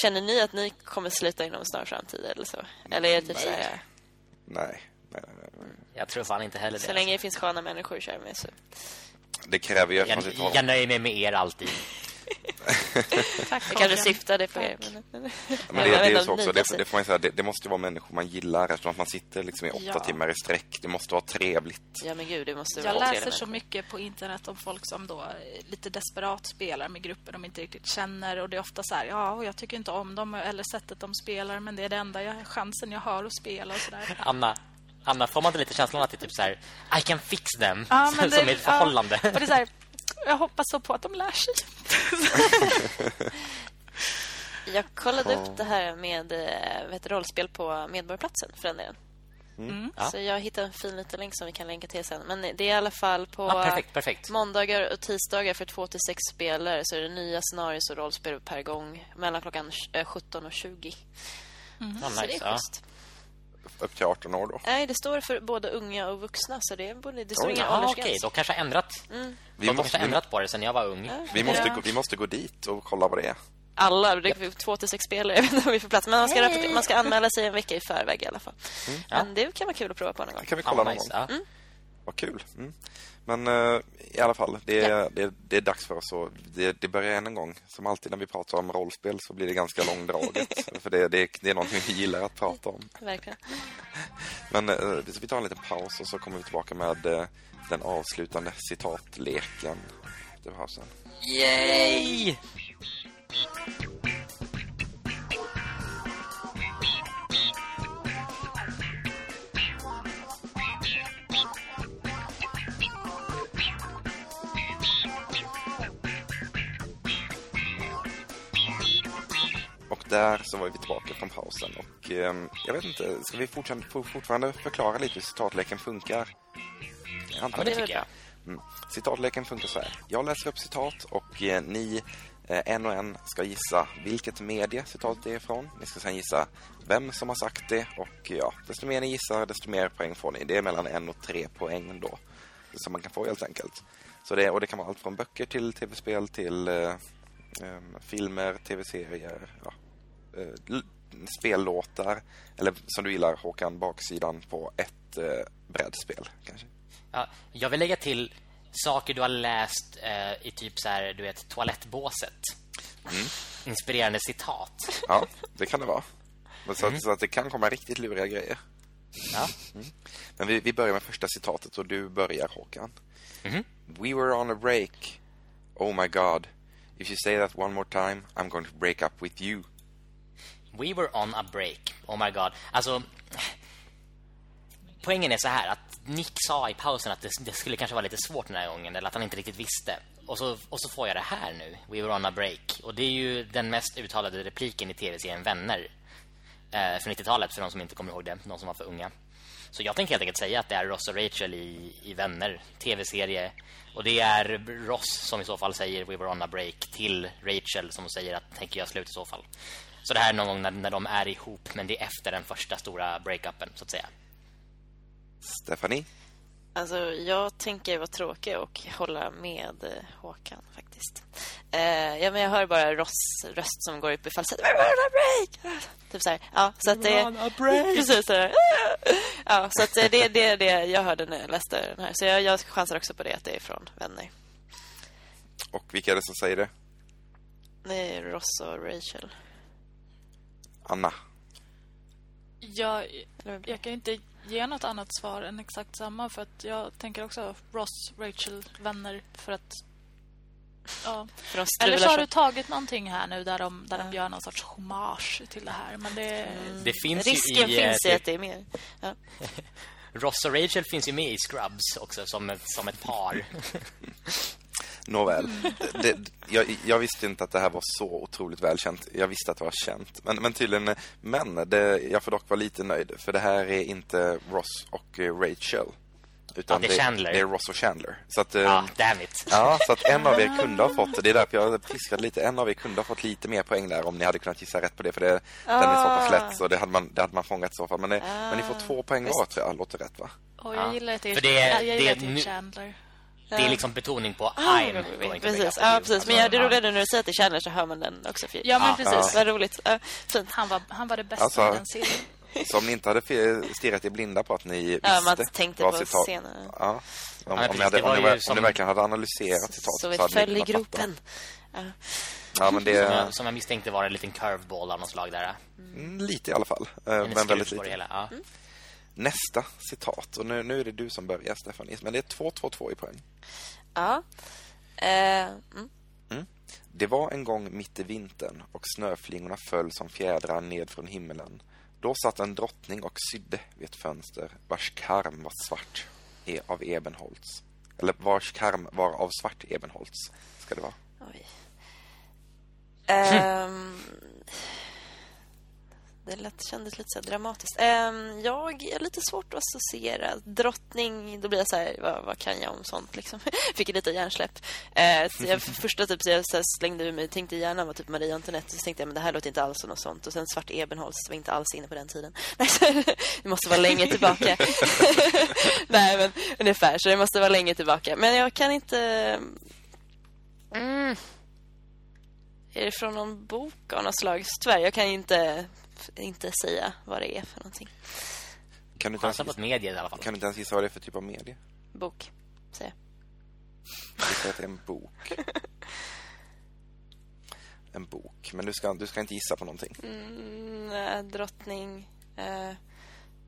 känner ni att ni kommer sluta inom snar framtid eller så? Eller är det typ så här, Nej, nej, nej, nej. Jag tror fan inte heller det. så länge det finns sköna människor att köra med så. Det kräver ju att jag, tar... jag nöjer mig med er alltid. Tack, Jag kanske syftade på er. Men, Men det, det, är så också, det, det får man säga, det, det måste ju vara människor man gillar eftersom att man sitter liksom i åtta Ja. timmar i sträck. Det måste vara trevligt. Ja, men gud, det måste Jag vara läser så mycket på internet om folk som då lite desperat spelar med grupper de inte riktigt känner. Och det är ofta så här, ja, och jag tycker inte om dem eller sättet de spelar, men det är det enda jag, chansen jag har att spela och sådär. Anna, Anna, får man inte lite känslan att det är typ så här I can fix them Ja, som det- i ett förhållande? Ja, och det är så här, jag hoppas så på att de lär sig. Jag kollade upp det här med eh, vet, du, rollspel på Medborgarplatsen för den delen. Ja. Så jag hittade en fin liten länk som vi kan länka till sen. Men det är i alla fall på Ja, perfekt, perfekt. måndagar och tisdagar för två till sex spelare så är det nya scenarios och rollspel per gång mellan klockan eh, 17 och 20. Ja, Så det nice, är ja. Upp till 18 år då. Nej, det står för både unga och vuxna så det, är både, det står ingen Ja, åldersgräns. okej, de kanske har ändrat. Vi de måste, kanske vi, ändrat på det sen jag var ung. vi, måste Ja. gå, vi måste gå dit och kolla vad det är. Alla, det är två till sex spelare. Jag vet inte om vi får plats. Men man ska, man ska anmäla sig en vecka i förväg i alla fall. Men det kan vara kul att prova på någon gång. Det kan vi kolla någon nice, gång. ja. Vad kul. Mm. Men eh, i alla fall, det, är- det, det är dags för oss att... Det, det börjar än en gång. Som alltid när vi pratar om rollspel så blir det ganska långdraget. för det, det, det är någonting vi gillar att prata om. Verkligen. Men eh, vi tar en liten paus och så kommer vi tillbaka med eh, den avslutande citatleken. Det var sen. Yay! Där så var vi tillbaka från pausen. Och eh, jag vet inte, ska vi fortfarande, fortfarande förklara lite hur citatleken funkar? Jag antar Ja, det tycker jag. Mm. Citatleken funkar så här. Jag läser upp citat och eh, ni eh, en och en ska gissa vilket medie citatet är ifrån. Ni ska sedan gissa vem som har sagt det och ja, desto mer ni gissar desto mer poäng får ni. Det är mellan en och tre poäng då. Som man kan få helt enkelt. Så det, och det kan vara allt från böcker till tv-spel till eh, eh, filmer, tv-serier, ja, eh, spellåtar eller som du gillar Håkan, baksidan på ett eh, brädspel kanske. Ja, jag vill lägga till saker du har läst eh, i typ så här, du vet, toalettbåset. Inspirerande citat. Ja, det kan det vara. Men Så, att, så att det kan komma riktigt luriga grejer. Ja. Men vi, vi börjar med första citatet och du börjar Håkan. Mhm. We were on a break. Oh my god. If you say that one more time, I'm going to break up with you. We were on a break. Oh my god. Alltså poängen är så här att Nick sa i pausen att det, det skulle kanske vara lite svårt den här gången eller att han inte riktigt visste. Och så och så får jag det här nu. We were on a break. Och det är ju den mest uttalade repliken i tv-serien Vänner. Eh, från 90-talet för de som inte kommer ihåg det, de som var för unga. Så jag tänker helt enkelt säga att det är Ross och Rachel i, i Vänner, tv-serie. Och det är Ross som i så fall säger We were on a break till Rachel som säger att tänker jag slut i så fall. Så det här är någon gång när, när de är ihop men det är efter den första stora breakupen så att säga. Stephanie? Alltså, jag tänker vara tråkig och hålla med eh, Håkan faktiskt. Eh, ja, men jag hör bara Ross röst som går upp i falsett. Break! Typ så här. Ja, så att det... on a break. Precis så här. Ja, så att det det är det, det jag hörde när jag läste den här. Så jag, jag chansar också på det, att det är från Vänner. Och vilka är det som säger det? Det är Ross och Rachel. Anna? Jag, jag kan inte ge något annat svar än exakt samma för att jag tänker också Ross, Rachel, vänner för att ja. För Eller så har du tagit någonting här nu där de, där de gör någon sorts hommage till det här men det Det finns Risken ju i, eh, finns i typ- att det är mer. Ja. Ross och Rachel finns ju med i Scrubs också som ett, som ett par. Nåväl. Det, jag, jag visste inte att det här var så otroligt välkänt. Jag visste att det var känt. Men, men tydligen, men det, jag får dock vara lite nöjd. För det här är inte Ross och eh, Rachel. Utan Ja, det är Chandler. Det är Ross och Chandler. Så att, eh, Ja, damn it. Ja, så att en av er kunde ha fått det. Det är därför jag piskade lite. En av er kunde ha fått lite mer poäng där om ni hade kunnat gissa rätt på det. För det, den är så pass lätt så det hade man, det hade man fångat i så fall. Men, det, men ni får två poäng var tror jag. Låter rätt va? Ja. jag gillar att det är, För det är- jag det gillar det är Chandler. Det är liksom betoning på I'm going to break Precis, ja, precis. Men Alltså, ja, det ja. roliga nu när du säger att det är Chandler så hör man den också. För... Ja men Ja, precis. Vad roligt. Fint. Han, var, han var det bästa Alltså, i den serien. Så om ni inte hade stirrat er blinda på att ni visste Ja, man tänkte på citat- senare. Ja. Om, Ja, om, ni hade, Det var om, ni, om som- ni verkligen hade analyserat citatet Så vi hade ni föll i kunnat fatta. gropen. Ja. Ja, men Som det jag, som jag misstänkte var en liten curveball av något slag där. mm, lite i alla fall. Eh, En Men väldigt på det lite. hela. Ja. Nästa citat. Och nu, nu är det du som börjar, Stephanie. Men det är 2-2-2 i poäng. Ja. Eh, mm. Det var en gång mitt i vintern och snöflingorna föll som fjädrar ned från himmelen. Då satt en drottning och sydde vid ett fönster vars karm var svart e- av ebenholts. Eller vars karm var av svart ebenholts, ska det vara. Oj. Ehm, det lät, kändes lite så dramatiskt. Um, jag är lite svårt att associera. Drottning, då blir jag så här, vad, vad kan jag om sånt liksom? Fick lite hjärnsläpp. Uh, så jag, första typ så jag så här slängde ur mig, tänkte gärna var typ Marie Antoinette. Så tänkte jag, men det här låter inte alls som något sånt. Och sen Svart Ebenholz var inte alls inne på den tiden. Nej, så, det måste vara länge tillbaka. Nej, men ungefär. Så det måste vara länge tillbaka. Men jag kan inte... Mm. Är det från någon bok av något slag? Tyvärr, jag kan ju inte, inte säga vad det är för någonting. Kan du inte ens, medie i alla fall. kan du inte ens gissa vad det är för typ av medie? Bok, säger jag. Säger att det är en bok. En bok. Men du ska, du ska inte gissa på någonting. Mm, äh, drottning, äh,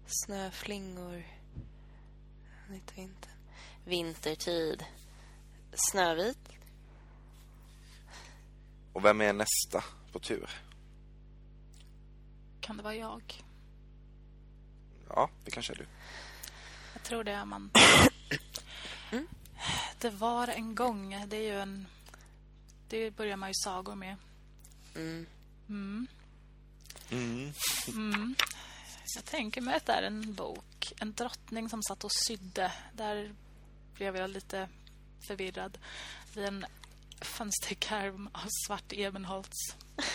snöflingor, mitt vintern. Vintertid, Snövit. Och vem är nästa på tur? Kan det vara jag? Ja, det kanske är du. Jag tror det är man. Det var en gång. Det är ju en... Det börjar man ju sagor med. Mm. Mm. Mm. Jag tänker mig att det är en bok. En drottning som satt och sydde. Där blev jag lite förvirrad. Vid en fönsterkarm av svart ebenholts.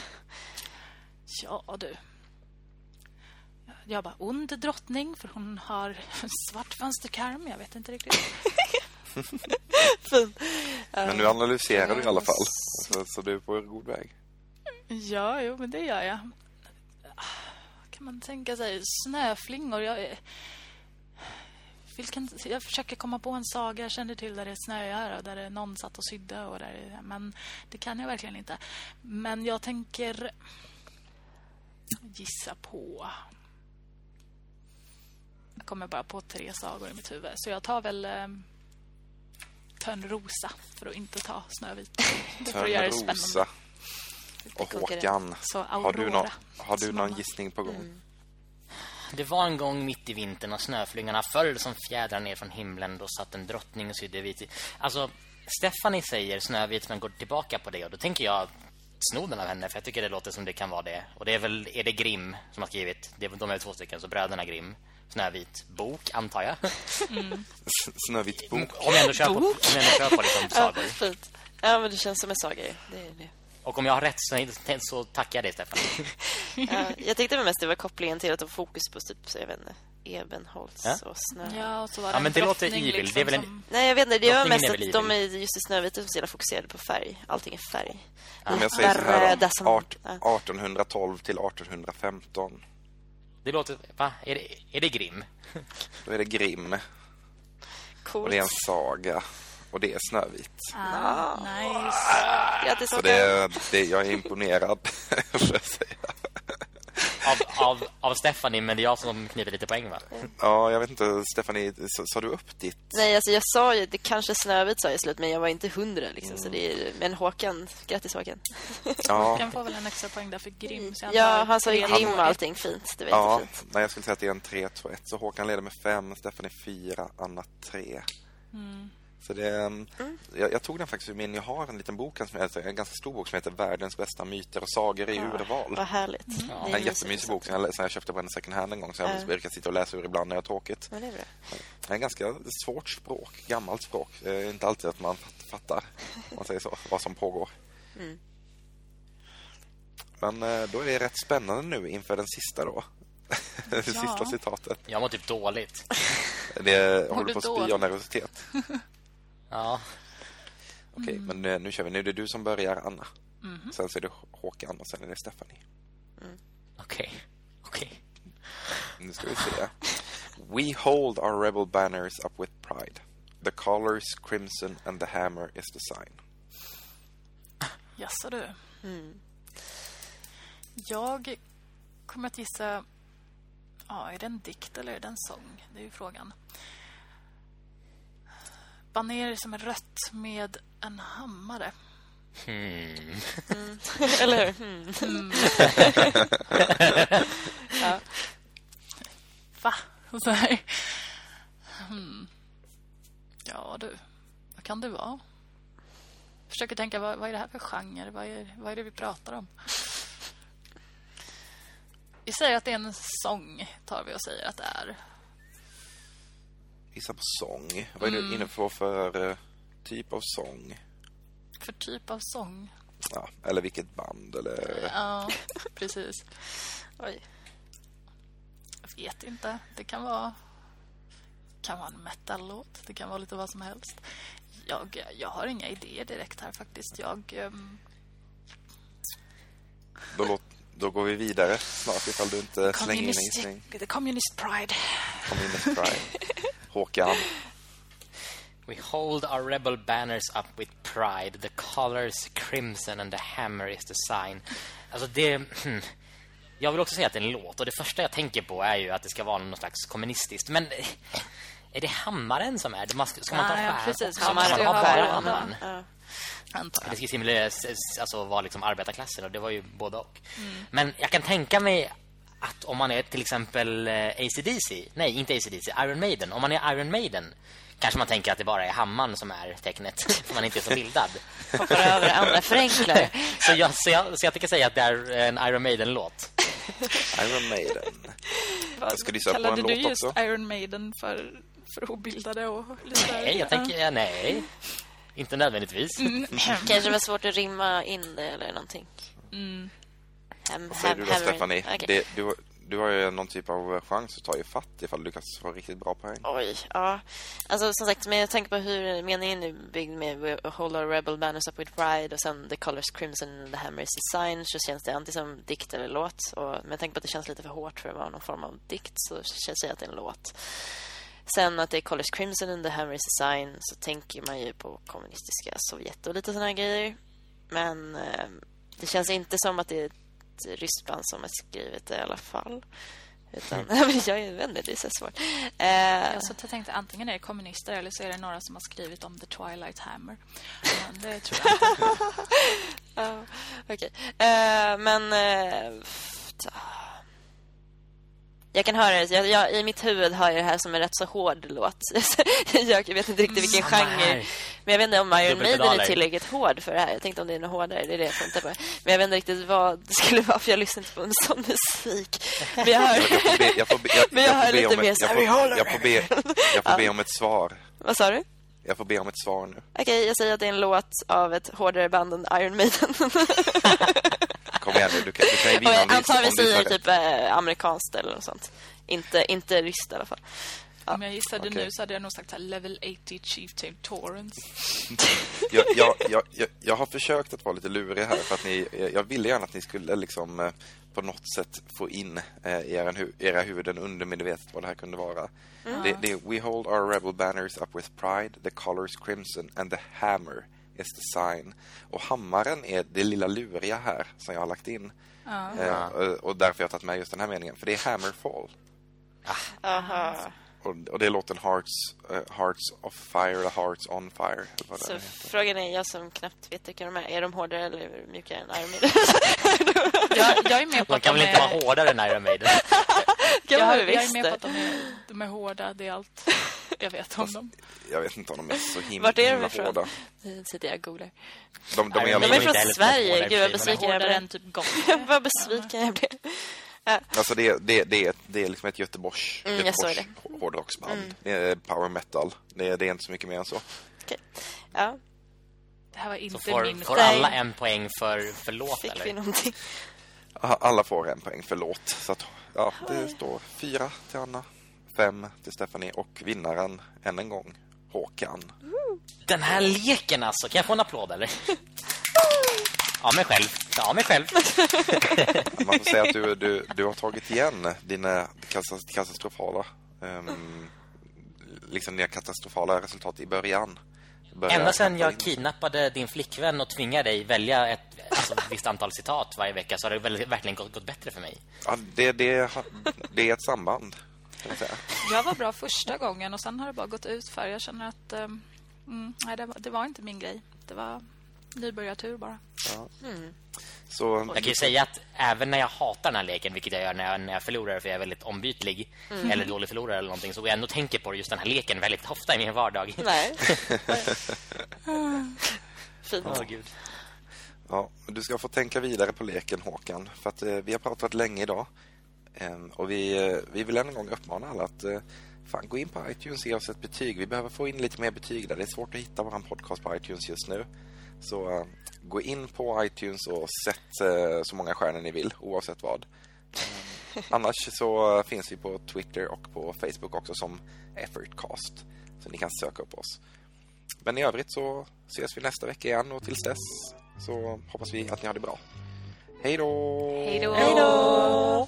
Ja, du. Jag bara, ond drottning för hon har en svart fönsterkarm. Jag vet inte riktigt. Fin. Men nu analyserar du i alla fall. Så, så du är på god väg. Ja, jo, men det gör jag. Kan man tänka sig snöflingor? Jag, är- vilken, jag försöker komma på en saga jag känner till där det är snöar och där det någon satt och sydde. Och där, det- men det kan jag verkligen inte. Men jag tänker gissa på... Jag kommer bara på tre sagor i mitt huvud. Så jag tar väl eh, Törnrosa för att inte ta Snövit. Törnrosa och. Håkan. Så Har du, någon, Aurora, har du någon gissning på gång? Det var en gång mitt i vintern när snöflingorna föll som fjädrar ner från himlen. Då satt en drottning och sydde vit. Alltså, Stephanie säger Snövit men går tillbaka på det. Och då tänker jag sno den av henne. För jag tycker det låter som det kan vara det. Och det är väl, är det Grimm som har skrivit? Det är, de är två stycken, så bröderna Grimm. Snövit bok, antar jag. S- Snövit bok. Om jag ändå kör på, om jag ändå kör på liksom Ja, sagor. fint. Ja, men det känns som en saga ju. Det är det. Och om jag har rätt så, så tackar jag dig, Stefan. Ja, jag tänkte mest det var kopplingen till att de fokus på typ, så jag vet inte, Ebenholts Ja. och snö. Ja, och så var Ja, det en men det låter evil. liksom Det är väl en- som- Nej, jag vet inte. Det var mest är att de är just i Snövit så jävla fokuserade på färg. Allting är färg. Om jag säger så här röda då, som- art- ja. 1812 till 1815. Det låter... Va? Är det, är det Grimm? Då är det Grimm. Coolt. Och det är en saga. Och det är Snövit. Ah, nice. Grattis, Så det, det, jag är imponerad, får jag säga. Av, av, av Stephanie, men det är jag som kniper lite poäng, va? Ja, jag vet inte, Stefanie, sa, sa du upp ditt? Nej, alltså jag sa ju, det kanske Snövit sa jag i slut, men jag var inte hundra liksom. Så Mm. det är, men Håkan, grattis Håkan. Ja, Kan få väl en extra poäng där för så jag Ja, han sa ju Grimm och allting fint. Det var ja jättefint. nej, jag skulle säga att det är en 3-2-1. Så Håkan leder med 5, Stefanie 4, Anna 3. Så det, mm. jag, jag tog den faktiskt min, jag har en liten bok, som heter, en ganska stor bok som heter Världens bästa myter och sagor i urval. Vad härligt. Ja. Det är En jättemysig bok som jag, som jag köpte på en second hand en gång. Så jag Ja. brukar sitta och läsa ur ibland när jag har tråkigt. Ja, det är bra. Det är en ganska svårt språk, gammalt språk. Det är inte alltid att man fattar, man säger så, vad som pågår. Mm. Men eh, då är det rätt spännande nu inför den sista då. det Ja. sista citatet. Jag mår typ dåligt. Det håller du på att spy av nervositet. Ja. Okej, Mm. men eh, nu kör vi. Nu är det du som börjar, Anna. Sen så är det Håkan och sen är det Stephanie. Okej. Okej. Nu ska vi se. We hold our rebel banners up with pride. The colors crimson and the hammer is the sign. Jaså du. Mm. Jag kommer att gissa... Ja, är det en dikt eller är det en sång? Det är ju frågan. Baner som är rött med en hammare. Hmm. Eller hur? Mm. Va? Så här. Hmm. Ja, du. Vad kan det vara? Försöker tänka, vad, vad är det här för genre? Vad är, vad är det vi pratar om? Vi säger att det är en sång, tar vi och säger att det är. Gissa på sång. Vad är du inne på för eh, typ av sång? För typ av sång. Ja, eller vilket band eller... Ja, precis. Oj. Jag vet inte. Det kan vara... kan vara en metal-låt. Det kan vara lite vad som helst. Jag, jag har inga idéer direkt här faktiskt. Jag... ehm, Då, låt, då går vi vidare snart ifall du inte slänger in en gissning. the communist pride. Communist Pride. Håkan. We hold our rebel banners up with pride. The colors crimson and the hammer is the sign. Alltså det... hmm. Jag vill också säga att det är en låt. Och det första jag tänker på är ju att det ska vara någon slags kommunistiskt. Men eh, är det hammaren som är det? Ska, man ta Nej, ja, skär? precis. Ska Hammaren skär. hammaren? Ja. Antar Det jag. ska simulera, alltså vara liksom arbetarklassen och det var ju både och. Men jag kan tänka mig att om man är till exempel eh, ACDC, nej inte ACDC, Iron Maiden. Om man är Iron Maiden kanske man tänker att det bara är hammaren som är tecknet, för man inte är så bildad. Hoppar över andra förenklare. så, jag, så, jag, så jag tycker säga att det är en Iron Maiden-låt. Iron Maiden. Jag ska lyssna på en Kallade du låt just också. Iron Maiden för, för obildade och lite Nej, jag tänker, ja, nej. Inte nödvändigtvis. Kanske var svårt att rimma in det eller någonting. Mm. Hem, Vad säger du då, hem- Stephanie? Okej. Det, du, du har ju någon typ av chans att ta i fatt ifall du lyckas få riktigt bra poäng. Oj, ja. Alltså som sagt, men jag tänker på hur meningen är byggd med Hold Our Rebel Banners Up With Pride och sen The Colors Crimson and The Hammer is Design så känns det antingen som dikt eller låt. Och, men jag tänker på att det känns lite för hårt för att vara någon form av dikt så känns det att det är en låt. Sen att det är Colors Crimson and The Hammer is Design så tänker man ju på kommunistiska Sovjet och lite här grejer. Men eh, det känns inte som att det är band som har skrivit det i alla fall. Utan, jag vet inte, det är så svårt. Eh, Jag så jag tänkte antingen är det kommunister eller så är det några som har skrivit om The Twilight Hammer. Men det tror jag inte. Ja, Okej. Eh, men... eh, f- ta- jag kan höra det. Jag, jag, I mitt huvud hör jag det här som en rätt så hård låt. jag vet inte riktigt vilken Samma genre. här. Men jag vet inte om Iron Maiden är tillräckligt hård för det här. Jag tänkte om det är något hårdare. Det är det jag tänkte på. Men jag vet inte riktigt vad det skulle vara för jag lyssnar inte på en sån musik. Men jag hör... Jag får be, jag får be, jag, jag jag hör får be lite om mer ett, så jag här, får, "Vi håller jag får be, jag får be om ett svar. Vad sa du? Jag får be om ett svar nu. Okej, jag säger att det är en låt av ett hårdare band än Iron Maiden. Kom igen nu, du kan, du kan ju vinna jag om du, antar vi säger typ eh, amerikanskt eller något sånt. Inte, inte ryskt i alla fall. Om jag gissade okej. nu så hade jag nog sagt här, Level 80 Chieftain Torrents. jag, jag, jag, jag, jag har försökt att vara lite lurig här för att ni, jag ville gärna att ni skulle liksom eh, på något sätt få in eh, era, hu- era huvuden undermedvetet vad det här kunde vara. Det, det är We hold our rebel banners up with pride, the colors crimson and the hammer is the sign. Och hammaren är det lilla luriga här som jag har lagt in. Eh, och- och därför har jag tagit med just den här meningen. För det är Hammerfall. Aha. Och, och det är låten Hearts, eh, Hearts of Fire eller Hearts on Fire. Så frågan är, jag som knappt vet vilka de är, är de hårdare eller mjukare än Iron Maiden? Jag, jag är med på De att kan de väl inte vara hårdare än Iron Maiden? kan Jag, jag väl är med på det. att de är, de är hårda, det är allt jag vet om dem. Jag vet inte om de är så himla, Vart är de ifrån? hårda. Nu sitter jag och googlar. De, de, är, De Maiden är från Sverige. Gud, vad besviken jag blev. typ. Vad besviken jag blev. alltså det, det, det, är, det är liksom ett Göteborgs, Mm, Göteborgs hårdrocksband. Det är power metal. Det, är- det är inte så mycket mer än så. Okej. Ja, Det här var Så inte får, min... får Nej. alla en poäng för, för låt, fick vi eller? någonting. Alla får en poäng för låt. Så att, ja, det står fyra till Anna, fem till Stephanie och vinnaren än en gång, Håkan. Den här leken alltså, kan jag få en applåd, eller? Ja, mig själv. Ja, mig själv. Man får säga att du, du, du har tagit igen dina katas- katastrofala ehm, liksom dina katastrofala resultat i början. Börjar Ända sedan jag in. kidnappade din flickvän och tvingade dig välja ett alltså, visst antal citat varje vecka så har det verkligen gått, gått bättre för mig. Ja, det, det, det är ett samband, säga. Jag var bra första gången och sen har det bara gått ut för Jag känner att ehm, mm, nej, det, var, det var inte min grej. Det var nybörjartur bara. Så Jag kan ju säga att även när jag hatar den här leken, vilket jag gör när jag, när jag förlorar för jag är väldigt ombytlig eller dålig förlorare eller någonting, så går jag ändå tänker på just den här leken väldigt ofta i min vardag. Nej. Fint. Åh, gud. Ja, du ska få tänka vidare på leken Håkan För att eh, vi har pratat länge idag Och vi, eh, vi vill än en gång uppmana alla att eh, fan, gå in på iTunes och ge oss ett betyg. Vi behöver få in lite mer betyg där. Det är svårt att hitta vår podcast på iTunes just nu. Så eh, gå in på iTunes och sätt så många stjärnor ni vill Oavsett vad. Ehm, Annars så finns vi på Twitter och på Facebook också som Effortcast. Så ni kan söka upp oss. Men i övrigt så ses vi nästa vecka igen och tills dess så hoppas vi att ni har det bra. Hej då! Hej då! Hej då!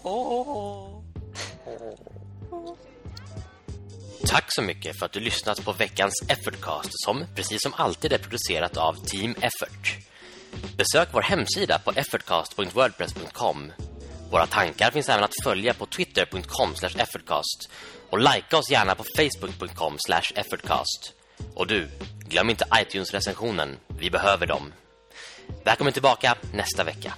Tack så mycket för att du lyssnat på veckans Effortcast som precis som alltid är producerat av Team Effort. Besök vår hemsida på effortcast.wordpress.com. Våra tankar finns även att följa på twitter.com effortcast och likea oss gärna på facebook.com effortcast. Och du, glöm inte iTunes-recensionen. Vi behöver dem. Välkommen tillbaka nästa vecka.